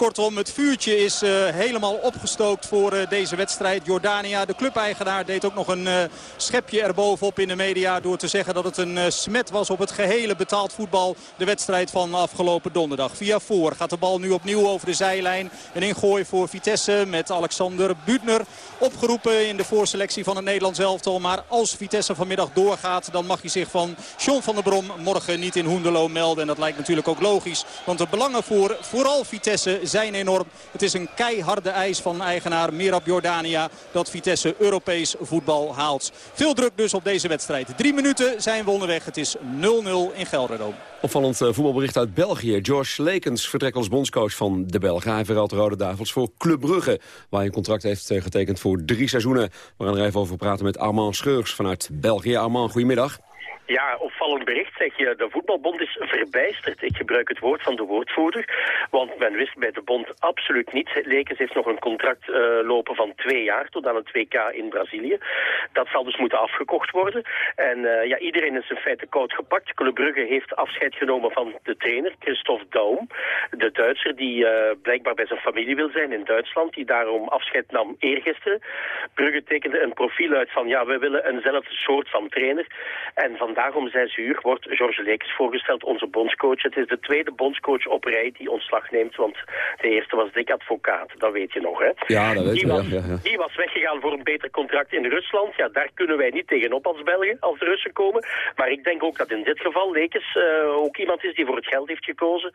Kortom, het vuurtje is eh, helemaal opgestookt voor eh, deze wedstrijd. Jordania, de clubeigenaar, deed ook nog een eh, schepje erbovenop in de media... door te zeggen dat het een smet was op het gehele betaald voetbal. De wedstrijd van afgelopen donderdag. Via voor gaat de bal nu opnieuw over de zijlijn. Een ingooi voor Vitesse met Alexander Buutner. Opgeroepen in de voorselectie van het Nederlands elftal. Maar als Vitesse vanmiddag doorgaat, dan mag hij zich van John van der Brom morgen niet in Hoendelo melden. En dat lijkt natuurlijk ook logisch. Want de belangen voor vooral Vitesse zijn enorm. Het is een keiharde eis van eigenaar Mirab Jordania dat Vitesse Europees voetbal haalt. Veel druk dus op deze wedstrijd. Drie minuten zijn we onderweg. Het is 0-0 in Gelderdoom. Opvallend eh, voetbalbericht uit België. George Lekens vertrekt als bondscoach van de Belgen. Hij verruilt de Rode Duivels voor Club Brugge. Waar hij een contract heeft eh, getekend voor drie seizoenen. We gaan er even over praten met Armand Scheurs vanuit België. Armand, goedemiddag. Ja, opvallend bericht zeg je. De voetbalbond is verbijsterd. Ik gebruik het woord van de woordvoerder. Want men wist bij de bond absoluut niets. Lekens heeft nog een contract eh, lopen van twee jaar tot aan het WK in Brazilië. Dat zal dus moeten afgekocht worden. En eh, ja, iedereen is in feite koud gepakt. Club Brugge heeft afscheid genomen van de trainer, Christophe Daum. de Duitser die eh, blijkbaar bij zijn familie wil zijn in Duitsland, die daarom afscheid nam eergisteren. Brugge tekende een profiel uit van ja, we willen eenzelfde soort van trainer. En vandaag om zes uur wordt George Lekes voorgesteld, onze bondscoach. Het is de tweede bondscoach op rij die ontslag neemt, want de eerste was Dick Advocaat, dat weet je nog hè. Ja, dat weet die je, was, ja, ja, ja. Die was weggegaan voor een beter contract in Rusland. Ja, daar kunnen wij niet tegenop als Belgen, als de Russen komen. Maar ik denk ook dat in dit geval Lekes eh, ook iemand is die voor het geld heeft gekozen.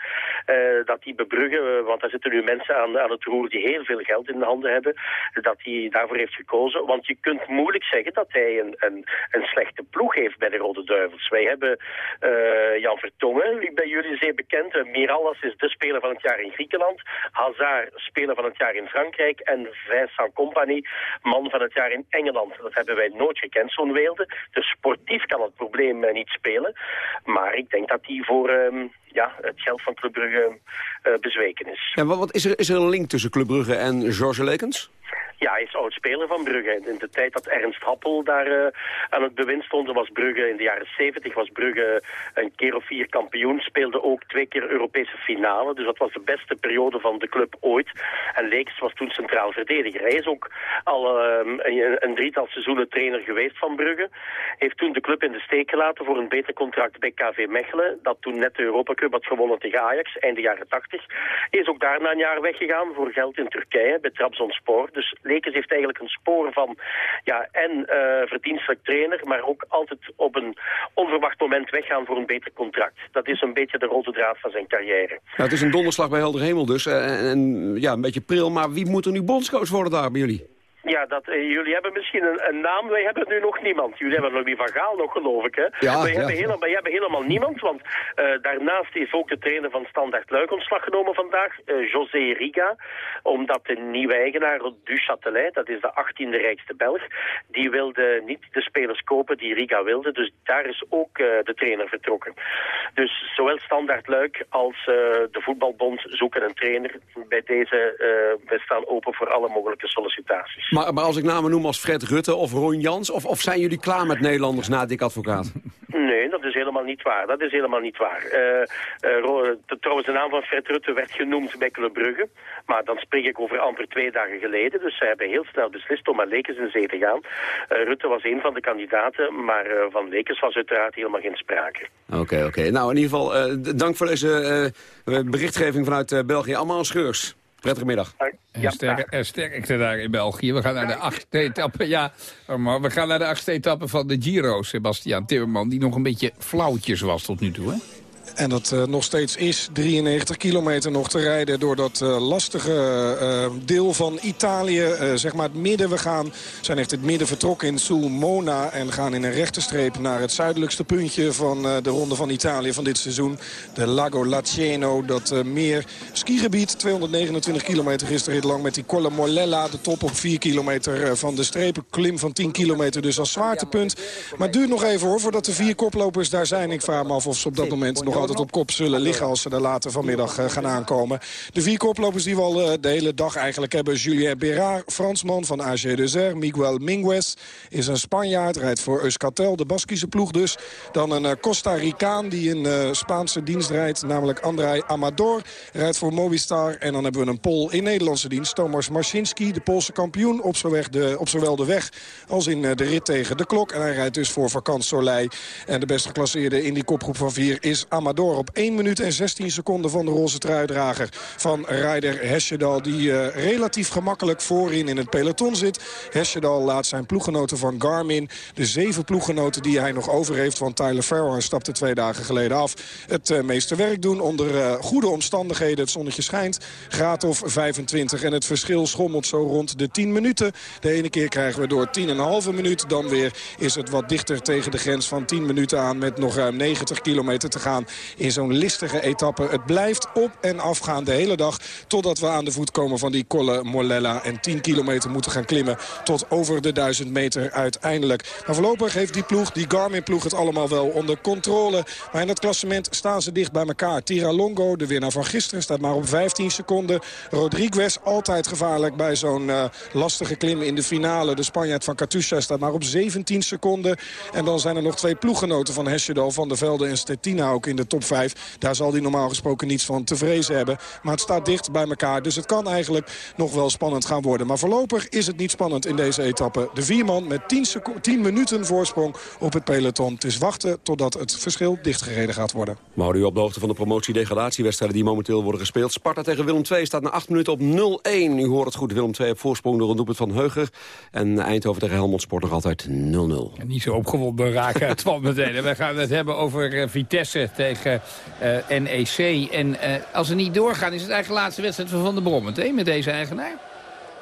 Eh, dat die bebruggen, eh, want daar zitten nu mensen aan, aan het roer die heel veel geld in de handen hebben, dat hij daarvoor heeft gekozen. Want je kunt moeilijk zeggen dat hij een, een, een slechte ploeg heeft bij de Rode Wij hebben eh, Jan Vertongen, die bij jullie zeer bekend. Eh, Mirallas is de speler van het jaar in Griekenland. Hazard, speler van het jaar in Frankrijk. En Vincent Company, man van het jaar in Engeland. Dat hebben wij nooit gekend, zo'n weelde. Dus sportief kan het probleem eh, niet spelen. Maar ik denk dat hij voor ehm, ja, het geld van Club Brugge eh, bezweken is. En wat, is, er, is er een link tussen Club Brugge en George Lekens? Ja, hij is oud-speler van Brugge. In de tijd dat Ernst Happel daar eh, aan het bewind stond, was Brugge in de jaren 70 was Brugge een keer of vier kampioen. Speelde ook twee keer Europese finale. Dus dat was de beste periode van de club ooit. En Leeks was toen centraal verdediger. Hij is ook al ehm, een, een drietal seizoenen trainer geweest van Brugge. Heeft toen de club in de steek gelaten voor een beter contract bij KV Mechelen. Dat toen net de Europa Cup had gewonnen tegen Ajax, einde jaren 80. Hij is ook daarna een jaar weggegaan voor geld in Turkije bij Trabzonspor. Dus Lekens heeft eigenlijk een spoor van ja, en eh, verdienstelijk trainer, maar ook altijd op een onverwacht moment weggaan voor een beter contract. Dat is een beetje de rode draad van zijn carrière. Nou, het is een donderslag bij helder hemel dus. eh, En, en ja, een beetje pril. Maar wie moet er nu bondscoach worden daar bij jullie? Ja, dat, eh, jullie hebben misschien een, een naam, wij hebben nu nog niemand. Jullie hebben Louis van Gaal nog, geloof ik, hè? Ja, wij, ja. hebben helemaal, wij hebben helemaal niemand, want eh, daarnaast is ook de trainer van Standard Luik ontslag genomen vandaag, eh, José Riga, omdat de nieuwe eigenaar, Du Châtelet, dat is de 18e rijkste Belg, die wilde niet de spelers kopen die Riga wilde, dus daar is ook de trainer vertrokken. Dus zowel Standard Luik als de voetbalbond zoeken een trainer. Bij deze, we staan open voor alle mogelijke sollicitaties. Maar, maar als ik namen noem als Fred Rutte of Ron Jans... Of, of zijn jullie klaar met Nederlanders na Dick Advocaat? Nee, dat is helemaal niet waar. Dat is helemaal niet waar. Eh, eh, trouwens, de naam van Fred Rutte werd genoemd bij Club Brugge. Maar dan spreek ik over amper twee dagen geleden. Dus ze hebben heel snel beslist om aan Lekens in zee te gaan. Eh, Rutte was een van de kandidaten, maar van Lekens was uiteraard helemaal geen sprake. Oké, oké. Nou, in ieder geval, dank voor deze berichtgeving vanuit België. Allemaal scheurs. Prettige middag. En sterker, en sterkte daar in België. We gaan naar de achtste etappe. Ja, maar we gaan naar de achtste etappe van de Giro, Sebastian Timmerman. Die nog een beetje flauwtjes was tot nu toe, hè? En dat eh, nog steeds is 93 kilometer nog te rijden door dat eh, lastige eh, deel van Italië. zeg maar het midden. We gaan, zijn echt het midden vertrokken in Sulmona. En gaan in een rechte streep naar het zuidelijkste puntje van de ronde van Italië van dit seizoen. De Lago Laceno, dat meer skigebied. 229 kilometer gisteren lang met die Colle Molella. De top op 4 kilometer van de strepen. Klim van 10 kilometer dus als zwaartepunt. Maar het duurt nog even hoor voordat de vier koplopers daar zijn. Ik vraag me af of ze op dat moment nog altijd op kop zullen liggen... als ze er later vanmiddag eh, gaan aankomen. De vier koplopers die we al eh, de hele dag eigenlijk hebben. Julien Berard, Fransman van AG Deser. Miguel Minguez is een Spanjaard, rijdt voor Euskaltel, de Baskische ploeg dus. Dan een eh, Costa Ricaan die in Spaanse dienst rijdt, namelijk Andrei Amador. Rijdt voor Movistar. En dan hebben we een Pol in Nederlandse dienst, Tomasz Marcinski, de Poolse kampioen. Op, zowel de, op zowel de weg als in de rit tegen de klok. En hij rijdt dus voor Vakant Soleil. En de best geclasseerde in die kopgroep van vier is Amador. Op 1 minuut en 16 seconden van de roze truidrager van Ryder Hesjedal. Die eh, relatief gemakkelijk voorin in het peloton zit. Hesjedal laat zijn ploeggenoten van Garmin, de zeven ploeggenoten die hij nog over heeft. Want Tyler Farrar stapte twee dagen geleden af. Het eh, meeste werk doen onder eh, goede omstandigheden. Het zonnetje schijnt. Graad of 25. En het verschil schommelt zo rond de 10 minuten. De ene keer krijgen we door 10,5 minuut. Dan weer is het wat dichter tegen de grens van 10 minuten aan. Met nog ruim 90 kilometer te gaan in zo'n listige etappe. Het blijft op en af gaan de hele dag. Totdat we aan de voet komen van die Colle Molella. En 10 kilometer moeten gaan klimmen tot over de 1000 meter uiteindelijk. Maar voorlopig heeft die ploeg, die Garmin-ploeg, het allemaal wel onder controle. Maar in dat klassement staan ze dicht bij elkaar. Tira Longo, de winnaar van gisteren, staat maar op 15 seconden. Rodriguez, altijd gevaarlijk bij zo'n eh, lastige klim in de finale. De Spanjaard van Katusha staat maar op 17 seconden. En dan zijn er nog twee ploeggenoten van Hesjedal, Van der Velde en Stettina ook in de de top 5. Daar zal hij normaal gesproken niets van te vrezen hebben. Maar het staat dicht bij elkaar. Dus het kan eigenlijk nog wel spannend gaan worden. Maar voorlopig is het niet spannend in deze etappe. De vier man met 10, 10 minuten voorsprong op het peloton. Het is wachten totdat het verschil dichtgereden gaat worden. We houden u op de hoogte van de promotie-degradatiewedstrijden die momenteel worden gespeeld. Sparta tegen Willem II staat na 8 minuten op 0-1. U hoort het goed, Willem II op voorsprong door een doelpunt van Heuger. En Eindhoven tegen Helmond Sport nog altijd 0-0. En niet zo opgewonden raken, [laughs] het valt meteen. We gaan het hebben over eh, Vitesse tegen eh, NEC. En eh, als ze niet doorgaan is het eigenlijk de laatste wedstrijd van Van der Brom. Meteen met deze eigenaar.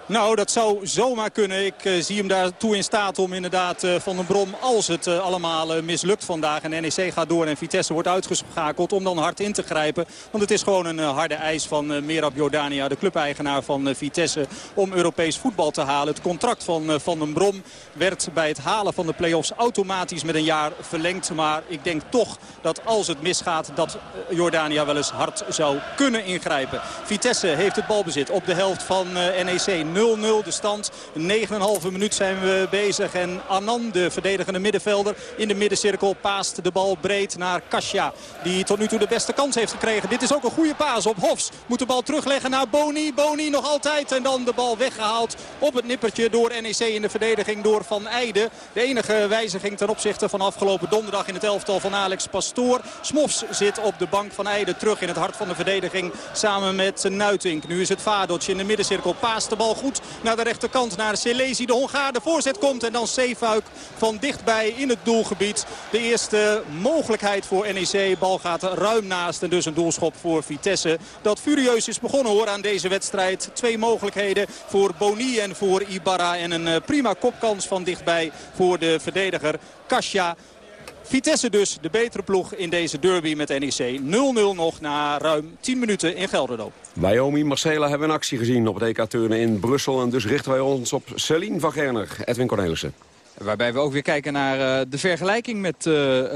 Nou, dat zou zomaar kunnen. Ik uh, zie hem daartoe in staat om inderdaad uh, Van den Brom, als het uh, allemaal mislukt vandaag... en NEC gaat door en Vitesse wordt uitgeschakeld om dan hard in te grijpen. Want het is gewoon een harde eis van Merab Jordania, de clubeigenaar van Vitesse... om Europees voetbal te halen. Het contract van Van den Brom werd bij het halen van de play-offs automatisch met een jaar verlengd. Maar ik denk toch dat als het misgaat, dat Jordania wel eens hard zou kunnen ingrijpen. Vitesse heeft het balbezit op de helft van NEC. 0-0 de stand. 9,5 minuut zijn we bezig. En Anan, de verdedigende middenvelder, in de middencirkel paast de bal breed naar Kasia. Die tot nu toe de beste kans heeft gekregen. Dit is ook een goede paas op Hofs. Moet de bal terugleggen naar Boni. Boni nog altijd. En dan de bal weggehaald op het nippertje door NEC in de verdediging door Van Eijden. De enige wijziging ten opzichte van afgelopen donderdag in het elftal van Alex Pastoor. Smofs zit op de bank van Eijden terug in het hart van de verdediging samen met Nuitink. Nu is het Vadoc in de middencirkel. Paast de bal goed naar de rechterkant. Naar Selezi, de Hongaar. De voorzet komt en dan Zeefuik van dichtbij in het doelgebied. De eerste mogelijkheid voor NEC. Bal gaat ruim naast en dus een doelschop voor Vitesse. Dat furieus is begonnen hoor aan deze wedstrijd. Twee mogelijkheden voor Boni en voor Ibarra. En een prima kopkans van dichtbij voor de verdediger Kasia. Vitesse dus de betere ploeg in deze derby met NEC. 0-0 nog na ruim 10 minuten in Gelderdoop. Wyoming Marcela hebben een actie gezien op het EK Turnen in Brussel. En dus richten wij ons op Celine van Gerner. Edwin Cornelissen. Waarbij we ook weer kijken naar uh, de vergelijking met uh,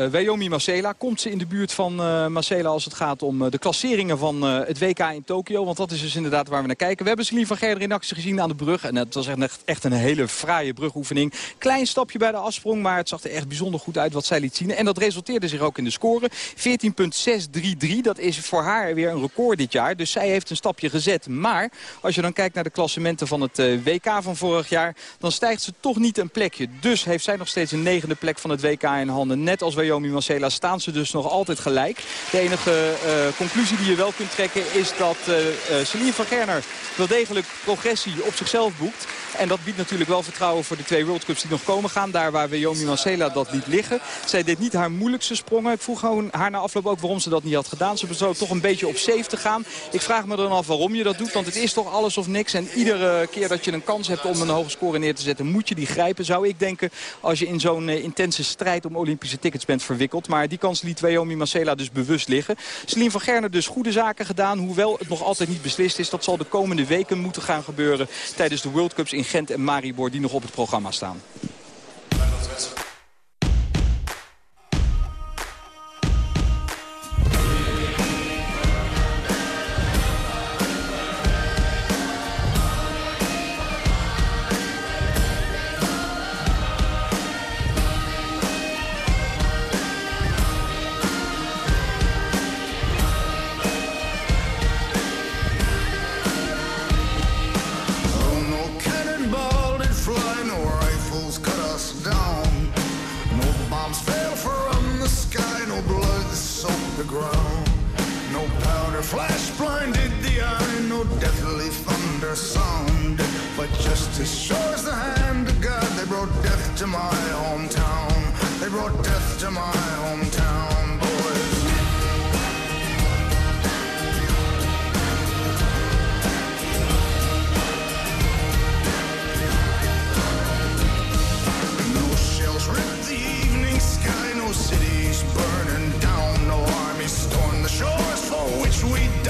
Wyoming Marcela. Komt ze in de buurt van uh, Marcela als het gaat om de klasseringen van het WK in Tokio? Want dat is dus inderdaad waar we naar kijken. We hebben Celine van Gerder in actie gezien aan de brug. En het was echt, echt een hele fraaie brugoefening. Klein stapje bij de afsprong, maar het zag er echt bijzonder goed uit wat zij liet zien. En dat resulteerde zich ook in de score. 14.633, dat is voor haar weer een record dit jaar. Dus zij heeft een stapje gezet. Maar als je dan kijkt naar de klassementen van het WK van vorig jaar... dan stijgt ze toch niet een plekje. Dus heeft zij nog steeds een negende plek van het WK in handen. Net als Wyoming Marcela staan ze dus nog altijd gelijk. De enige uh, conclusie die je wel kunt trekken is dat uh, Celine van Gerner wel degelijk progressie op zichzelf boekt. En dat biedt natuurlijk wel vertrouwen voor de twee World Cups die nog komen gaan. Daar waar Wyoming Marcela dat liet liggen. Zij deed niet haar moeilijkste sprongen. Ik vroeg gewoon haar na afloop ook waarom ze dat niet had gedaan. Ze besloot toch een beetje op safe te gaan. Ik vraag me dan af waarom je dat doet. Want het is toch alles of niks. En iedere keer dat je een kans hebt om een hoge score neer te zetten... moet je die grijpen, zou ik denken als je in zo'n uh, intense strijd om Olympische tickets bent verwikkeld. Maar die kans liet Wyoming Marcela dus bewust liggen. Celine van Gerne dus goede zaken gedaan. Hoewel het nog altijd niet beslist is. Dat zal de komende weken moeten gaan gebeuren tijdens de World Cups in Gent en Maribor die nog op het programma staan. the ground. No powder flash blinded the eye, no deathly thunder sounded. But just as sure as the hand of God. They brought death to my hometown. They brought death to my hometown, boys. No shells ripped the evening sky, no cities burning down. Died.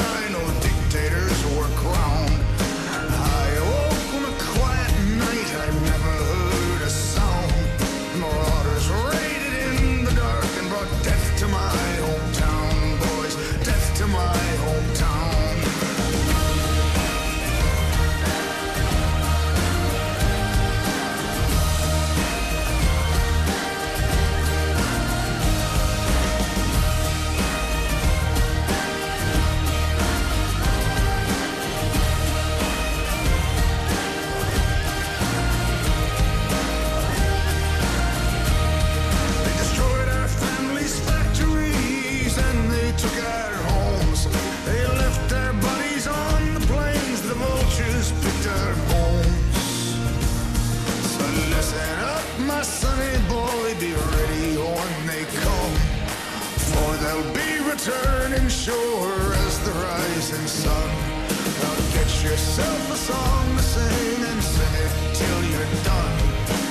Turning sure as the rising sun. Now get yourself a song to sing and sing it till you're done.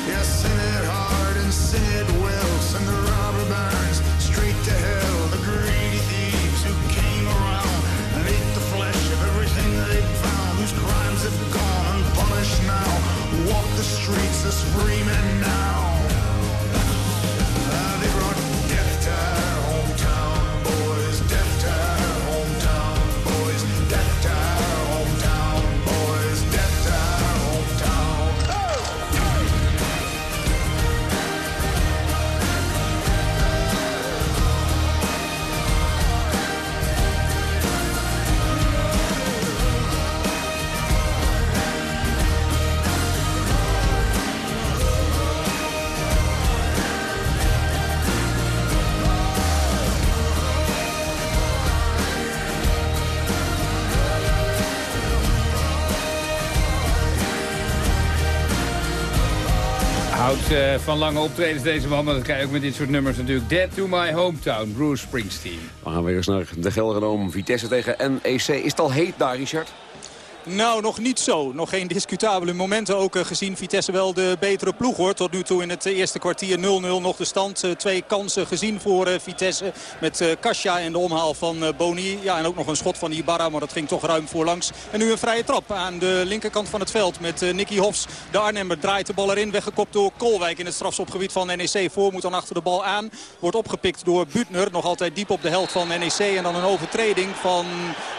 Yeah, sing it hard and sing it well. Send the robber barons straight to hell. The greedy thieves who came around and ate the flesh of everything they found. Whose crimes have gone unpunished now. Walk the streets as free van lange optredens deze man, maar dat krijg je ook met dit soort nummers natuurlijk. Dead to my hometown, Bruce Springsteen. We gaan weer eens naar de Gelderdoom. Vitesse tegen NEC. Is het al heet daar, Richard? Nou, nog niet zo. Nog geen discutabele momenten ook eh, gezien. Vitesse wel de betere ploeg hoor. Tot nu toe in het eh, eerste kwartier 0-0 nog de stand. Eh, Twee kansen gezien voor Vitesse. Met Kasia en de omhaal van Boni. Ja, en ook nog een schot van Ibarra, maar dat ging toch ruim voorlangs. En nu een vrije trap aan de linkerkant van het veld met Nicky Hofs. De Arnhemmer draait de bal erin. Weggekopt door Kolwijk in het strafschopgebied van NEC. Voor moet dan achter de bal aan. Wordt opgepikt door Butner. Nog altijd diep op de helft van NEC. En dan een overtreding van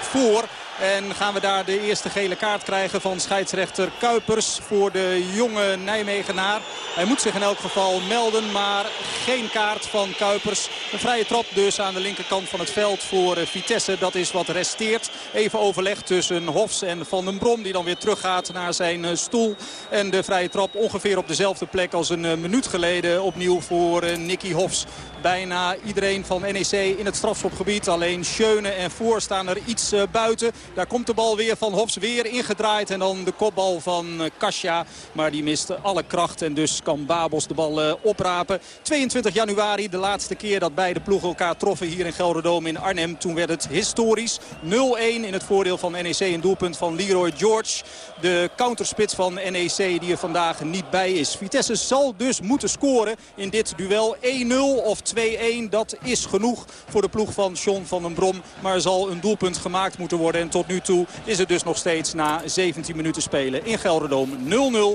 voor. En gaan we daar de eerste gele kaart krijgen van scheidsrechter Kuipers voor de jonge Nijmegenaar. Hij moet zich in elk geval melden, maar geen kaart van Kuipers. Een vrije trap dus aan de linkerkant van het veld voor eh, Vitesse. Dat is wat resteert. Even overleg tussen Hofs en Van den Brom die dan weer teruggaat naar zijn eh, stoel. En de vrije trap ongeveer op dezelfde plek als een eh, minuut geleden opnieuw voor Nicky Hofs. Bijna iedereen van NEC in het strafschopgebied. Alleen Schöne en Voor staan er iets buiten. Daar komt de bal weer van Hofs weer ingedraaid. En dan de kopbal van eh, Kasia. Maar die mist alle kracht. En dus kan Babos de bal eh, oprapen. 22 januari, de laatste keer dat beide ploegen elkaar troffen hier in Gelderdoom in Arnhem. Toen werd het historisch 0-1 in het voordeel van NEC. Een doelpunt van Leroy George. De counterspits van NEC die er vandaag niet bij is. Vitesse zal dus moeten scoren in dit duel 1-0 of 2-1. Dat is genoeg voor de ploeg van John van den Brom. Maar er zal een doelpunt gemaakt moeten worden. En tot nu toe is het dus nog steeds na 17 minuten spelen in Gelderdoom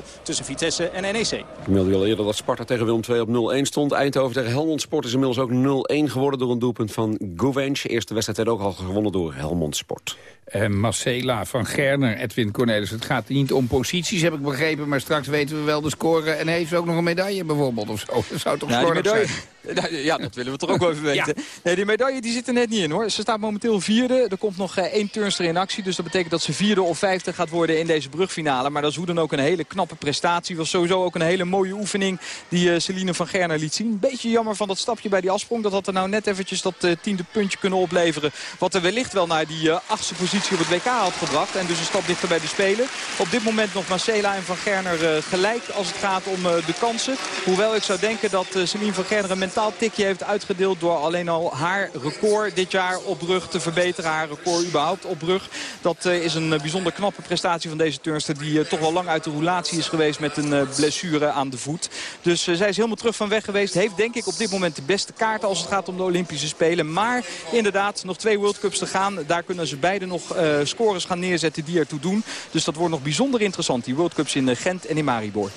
0-0 tussen Vitesse en NEC. Ik meldde al eerder dat Sparta tegen Willem II op 0-1 stond. Eindhoven tegen Helmond Sport is inmiddels ook 0-1 geworden door een doelpunt van Govench. Eerste wedstrijd werd ook al gewonnen door Helmond Sport. Eh, Marcela van Gerner, Edwin Cornelis. Het gaat niet om posities, heb ik begrepen. Maar straks weten we wel de score. En heeft ze ook nog een medaille bijvoorbeeld of zo. Dat zou toch Ja, die slordig medaille, zijn? [laughs] Nou, ja, dat willen we toch ook wel even [laughs] weten. Nee, die medaille die zit er net niet in hoor. Ze staat momenteel vierde. Er komt nog eh, één turnster in actie. Dus dat betekent dat ze vierde of vijfde gaat worden in deze brugfinale. Maar dat is hoe dan ook een hele knappe prestatie. Was sowieso ook een hele mooie oefening die eh, Celine van Gerner liet zien. Beetje jammer van dat stapje bij die afsprong. Dat had er nou net eventjes dat tiende puntje kunnen opleveren. Wat er wellicht wel naar die achtste positie op het WK had gebracht. En dus een stap dichter bij de Spelen. Op dit moment nog Marcela en van Gerner eh, gelijk als het gaat om eh, de kansen. Hoewel ik zou denken dat eh, Celine van Gerner een mentaal tikje heeft uitgedeeld... door alleen al haar record dit jaar op brug te verbeteren. Haar record überhaupt op brug. Dat is een bijzonder knappe prestatie van deze turnster... die toch wel lang uit de roulatie is geweest met een blessure aan de voet. Dus zij is helemaal terug van weg geweest. Heeft denk ik op dit moment de beste kaarten als het gaat om de Olympische Spelen. Maar inderdaad, nog twee World Cups te gaan. Daar kunnen ze beide nog eh, scores gaan neerzetten die ertoe doen. Dus dat wordt nog bijzonder interessant. Die World Cups in eh, Gent en in Maribor.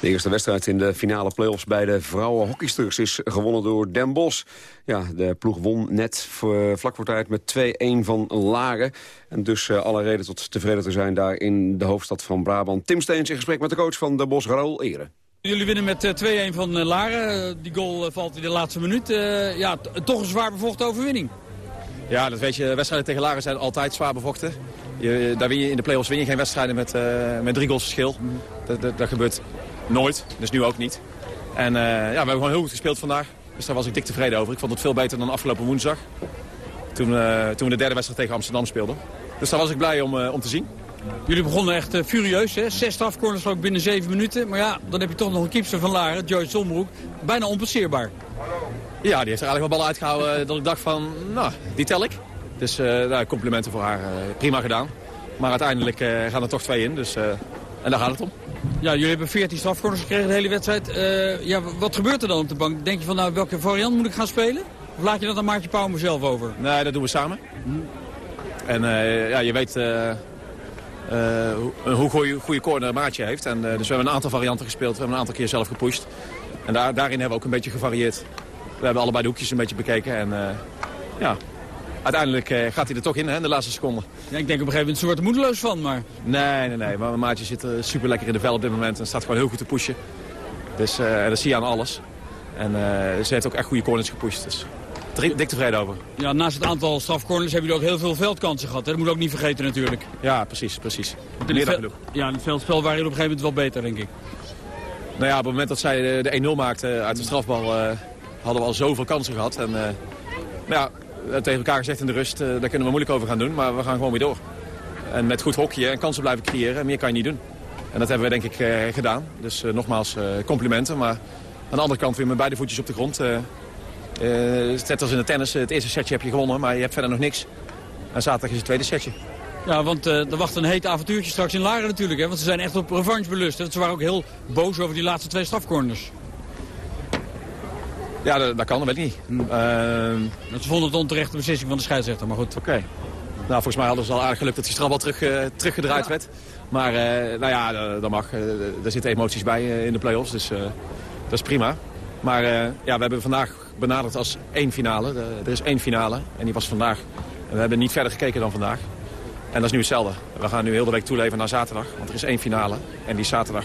De eerste wedstrijd in de finale play-offs bij de vrouwenhockeysters is gewonnen door Den Bosch. Ja, de ploeg won net voor, vlak voor tijd met 2-1 van Laren. En dus eh, alle reden tot tevreden te zijn daar in de hoofdstad van Brabant. Tim Steens in gesprek met de coach van Den Bosch, Raoul Ere. Jullie winnen met eh, 2-1 van eh, Laren. Eh, die goal eh, valt in de laatste minuut. Eh, ja, toch een zwaar bevochten overwinning. Ja, dat weet je. Wedstrijden tegen Laren zijn altijd zwaar bevochten. Je, daar win je, in de play-offs win je geen wedstrijden met, eh, met drie goals verschil. Dat, dat, gebeurt nooit, dus nu ook niet. En eh, ja, we hebben gewoon heel goed gespeeld vandaag. Dus daar was ik dik tevreden over. Ik vond het veel beter dan afgelopen woensdag. Toen, eh, toen we de derde wedstrijd tegen Amsterdam speelden. Dus daar was ik blij om, om te zien. Jullie begonnen echt furieus. Hè? Zes strafcorners ook binnen zeven minuten. Maar ja, dan heb je toch nog een keeper van Laren, Joyce Zombroek. Bijna onpasseerbaar. Ja, die heeft er eigenlijk wel ballen uitgehouden eh, dat ik dacht van, nou, die tel ik. Dus nou, complimenten voor haar. eh, prima gedaan. Maar uiteindelijk gaan er toch twee in, dus, en daar gaat het om. Ja, jullie hebben 14 strafcorners gekregen de hele wedstrijd. Ja, wat gebeurt er dan op de bank? Denk je van, nou, welke variant moet ik gaan spelen? Of laat je dat aan Maartje Pauwme zelf over? Nee, dat doen we samen. En ja, je weet hoe- hoe goede, goede corner Maatje heeft. En, dus we hebben een aantal varianten gespeeld. We hebben een aantal keer zelf gepusht. En daar, daarin hebben we ook een beetje gevarieerd. We hebben allebei de hoekjes een beetje bekeken. En eh, ja, uiteindelijk eh, gaat hij er toch in, hè, de laatste seconde. Ja, ik denk op een gegeven moment, ze wordt er moedeloos van, maar... Nee, nee, nee. Maar mijn maatje zit super lekker in de vel op dit moment. En staat gewoon heel goed te pushen. Dus en dat zie je aan alles. En ze heeft ook echt goede corners gepusht. Dus dik tevreden over. Ja, naast het aantal strafcorners hebben jullie ook heel veel veldkansen gehad. Hè? Dat moet je ook niet vergeten natuurlijk. Ja, precies, precies. Meer dan genoeg. Ja, in het veldspel waren jullie op een gegeven moment wel beter, denk ik. Nou ja, op het moment dat zij de, de 1-0 maakte uit de strafbal... hadden we al zoveel kansen gehad. En nou ja, tegen elkaar gezegd in de rust... eh, daar kunnen we moeilijk over gaan doen, maar we gaan gewoon weer door. En met goed hokje en kansen blijven creëren, meer kan je niet doen. En dat hebben we denk ik eh, gedaan. Dus nogmaals complimenten. Maar aan de andere kant weer met beide voetjes op de grond. net als in de tennis, het eerste setje heb je gewonnen, maar je hebt verder nog niks. En zaterdag is het tweede setje. Ja, want eh, er wacht een heet avontuurtje straks in Laren natuurlijk. Hè? Want ze zijn echt op revanche belust. Hè? Ze waren ook heel boos over die laatste twee strafcorners. Ja, dat, dat kan, dat weet ik niet. Ehm, ze vonden het onterechte beslissing van de scheidsrechter, maar goed. Oké. Nou, volgens mij hadden ze al aardig geluk dat die strafbal terug, eh, teruggedraaid werd. Maar eh, nou ja, eh, dat mag. Eh, er zitten emoties bij eh, in de play-offs, dus eh, dat is prima. Maar eh, ja, we hebben vandaag benaderd als één finale. Er is één finale en die was vandaag. We hebben niet verder gekeken dan vandaag. En dat is nu hetzelfde. We gaan nu heel de week toeleven naar zaterdag, want er is één finale. En die is zaterdag.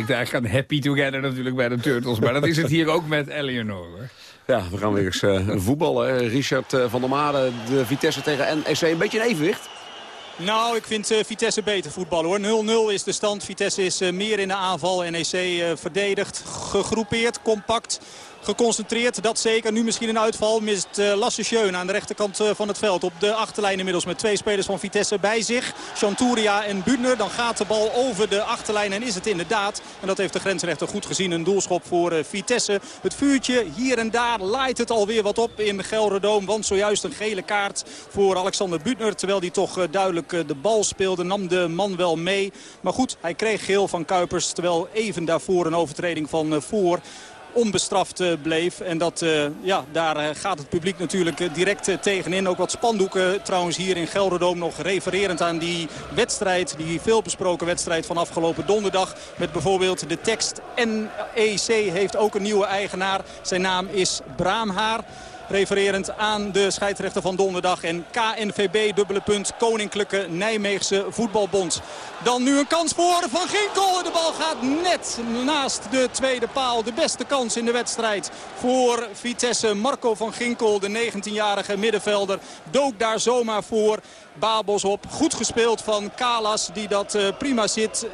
Ik denk eigenlijk aan Happy Together natuurlijk bij de Turtles. Maar dat is het hier ook met Eleanor. Hoor. Ja, we gaan weer eens eh, voetballen. Richard eh, van der Made, de Vitesse tegen NEC. Een beetje een evenwicht. Nou, ik vind eh, Vitesse beter voetballen hoor. 0-0 is de stand. Vitesse is eh, meer in de aanval. NEC eh, verdedigt, gegroepeerd, compact. Geconcentreerd. Dat zeker. Nu misschien een uitval. Mist uh, Lasse Schöne aan de rechterkant uh, van het veld. Op de achterlijn inmiddels met twee spelers van Vitesse bij zich. Chanturia en Budner. Dan gaat de bal over de achterlijn en is het inderdaad. En dat heeft de grensrechter goed gezien. Een doelschop voor uh, Vitesse. Het vuurtje hier en daar laait het alweer wat op in Gelredoom. Want zojuist een gele kaart voor Alexander Budner. Terwijl hij toch duidelijk de bal speelde. Nam de man wel mee. Maar goed, hij kreeg geel van Kuipers. Terwijl even daarvoor een overtreding van voor onbestraft uh, bleef. En dat, uh, ja, daar uh, gaat het publiek natuurlijk direct tegenin. Ook wat spandoeken trouwens hier in Gelderdoom nog refererend aan die wedstrijd. Die veelbesproken wedstrijd van afgelopen donderdag. Met bijvoorbeeld de tekst NEC heeft ook een nieuwe eigenaar. Zijn naam is Braamhaar. Refererend aan de scheidsrechter van donderdag. En KNVB, dubbele punt, Koninklijke Nijmeegse Voetbalbond. Dan nu een kans voor Van Ginkel. De bal gaat net naast de tweede paal. De beste kans in de wedstrijd voor Vitesse. Marco van Ginkel, de 19-jarige middenvelder, dook daar zomaar voor. Babos op. Goed gespeeld van Kalas die dat uh, prima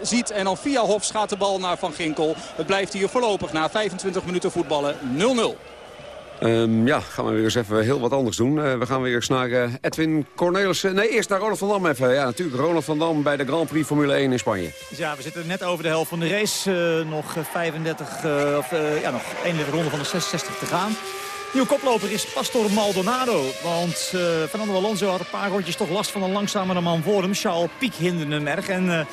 ziet. En dan via Hofs gaat de bal naar Van Ginkel. Het blijft hier voorlopig na 25 minuten voetballen 0-0. Um, ja, gaan we weer eens even heel wat anders doen. Uh, we gaan weer eens naar uh, Edwin Cornelissen. Nee, eerst naar Ronald van Dam even. Ja, natuurlijk. Ronald van Dam bij de Grand Prix Formule 1 in Spanje. Ja, we zitten net over de helft van de race. Uh, nog 35, of ja, nog 31 ronden van de 66 te gaan. Nieuwe koploper is Pastor Maldonado. Want Fernando Alonso had een paar rondjes toch last van een langzamere man voor hem. Charles Piek hinderde hem erg. En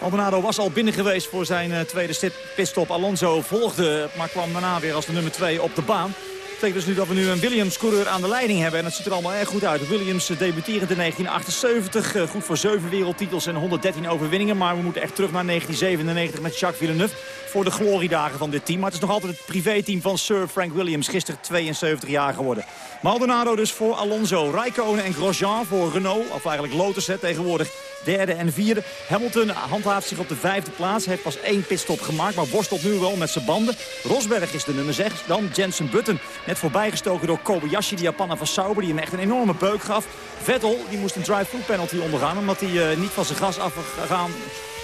Maldonado was al binnen geweest voor zijn tweede pitstop. Alonso volgde, maar kwam daarna weer als de nummer 2 op de baan betekent dus nu dat we nu een Williams-coureur aan de leiding hebben. En dat ziet er allemaal erg goed uit. Williams debuterend in 1978. Goed voor 7 wereldtitels en 113 overwinningen. Maar we moeten echt terug naar 1997 met Jacques Villeneuve. Voor de gloriedagen van dit team. Maar het is nog altijd het privéteam van Sir Frank Williams. Gisteren 72 jaar geworden. Maldonado dus voor Alonso. Raikkonen en Grosjean voor Renault. Of eigenlijk Lotus hè, tegenwoordig derde en vierde. Hamilton handhaaft zich op de vijfde plaats. Heeft pas één pitstop gemaakt, maar worstelt nu wel met zijn banden. Rosberg is de nummer 6. Dan Jensen Button. Net voorbijgestoken door Kobayashi, de Japaner van Sauber. Die hem echt een enorme beuk gaf. Vettel die moest een drive-through penalty ondergaan. Omdat hij uh, niet van zijn gas afgegaan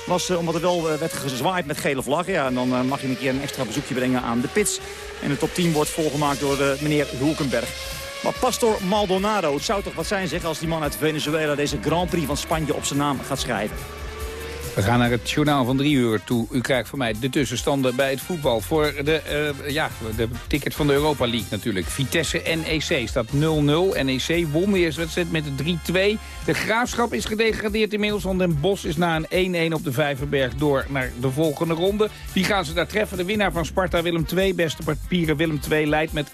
was. Uh, omdat er wel uh, werd gezwaaid met gele vlag. Ja, en dan mag je een keer een extra bezoekje brengen aan de pits. En de top 10 wordt volgemaakt door meneer Hulkenberg. Maar Pastor Maldonado, het zou toch wat zijn zeg als die man uit Venezuela deze Grand Prix van Spanje op zijn naam gaat schrijven. We gaan naar het journaal van drie uur toe. U krijgt van mij de tussenstanden bij het voetbal. Voor de, uh, ja, de ticket van de Europa League natuurlijk. Vitesse NEC staat 0-0. NEC won de eerste wedstrijd met 3-2. De Graafschap is gedegradeerd inmiddels. Want Den Bosch is na een 1-1 op de Vijverberg door naar de volgende ronde. Die gaan ze daar treffen. De winnaar van Sparta Willem II. Beste papieren Willem II leidt met 1-0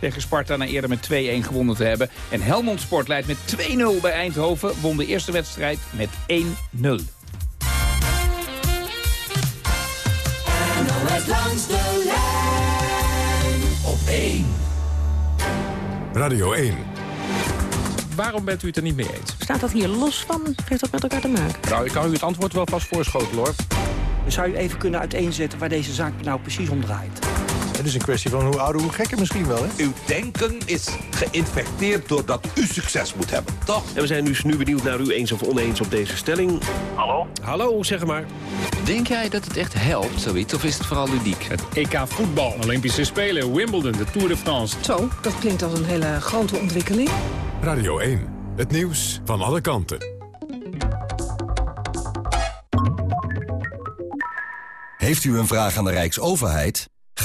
tegen Sparta na eerder met 2-1 gewonnen te hebben. En Helmond Sport leidt met 2-0 bij Eindhoven. Won de eerste wedstrijd met 1-0. NOS langs de lijn op 1. Radio 1. Waarom bent u het er niet mee eens? Staat dat hier los van? Heeft dat met elkaar te maken? Nou, ik kan u het antwoord wel vast voorschotelen, hoor. Zou u even kunnen uiteenzetten waar deze zaak nou precies om draait? Het is een kwestie van hoe ouder, hoe gekker misschien wel, hè? Uw denken is geïnfecteerd doordat u succes moet hebben, toch? En we zijn dus nu benieuwd naar u eens of oneens op deze stelling. Hallo? Hallo, zeg maar. Denk jij dat het echt helpt, zoiets, of is het vooral ludiek? Het EK voetbal, Olympische Spelen, Wimbledon, de Tour de France. Zo, dat klinkt als een hele grote ontwikkeling. Radio 1. Het nieuws van alle kanten. Heeft u een vraag aan de Rijksoverheid?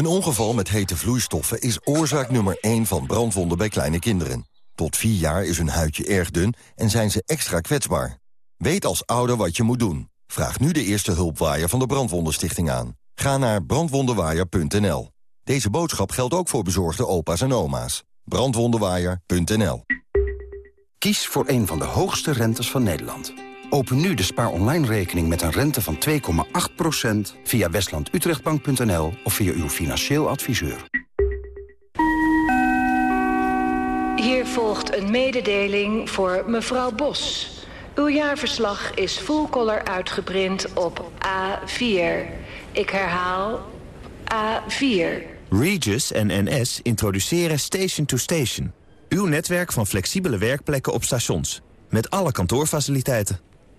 Een ongeval met hete vloeistoffen is oorzaak nummer 1 van brandwonden bij kleine kinderen. Tot 4 jaar is hun huidje erg dun en zijn ze extra kwetsbaar. Weet als ouder wat je moet doen. Vraag nu de eerste hulpwaaier van de Brandwondenstichting aan. Ga naar brandwondenwaaier.nl. Deze boodschap geldt ook voor bezorgde opa's en oma's. Brandwondenwaaier.nl Kies voor een van de hoogste rentes van Nederland. Open nu de spaar online rekening met een rente van 2,8% via westlandutrechtbank.nl of via uw financieel adviseur. Hier volgt een mededeling voor mevrouw Bos. Uw jaarverslag is full color uitgeprint op A4. Ik herhaal A4. Regis en NS introduceren Station to Station. Uw netwerk van flexibele werkplekken op stations. Met alle kantoorfaciliteiten.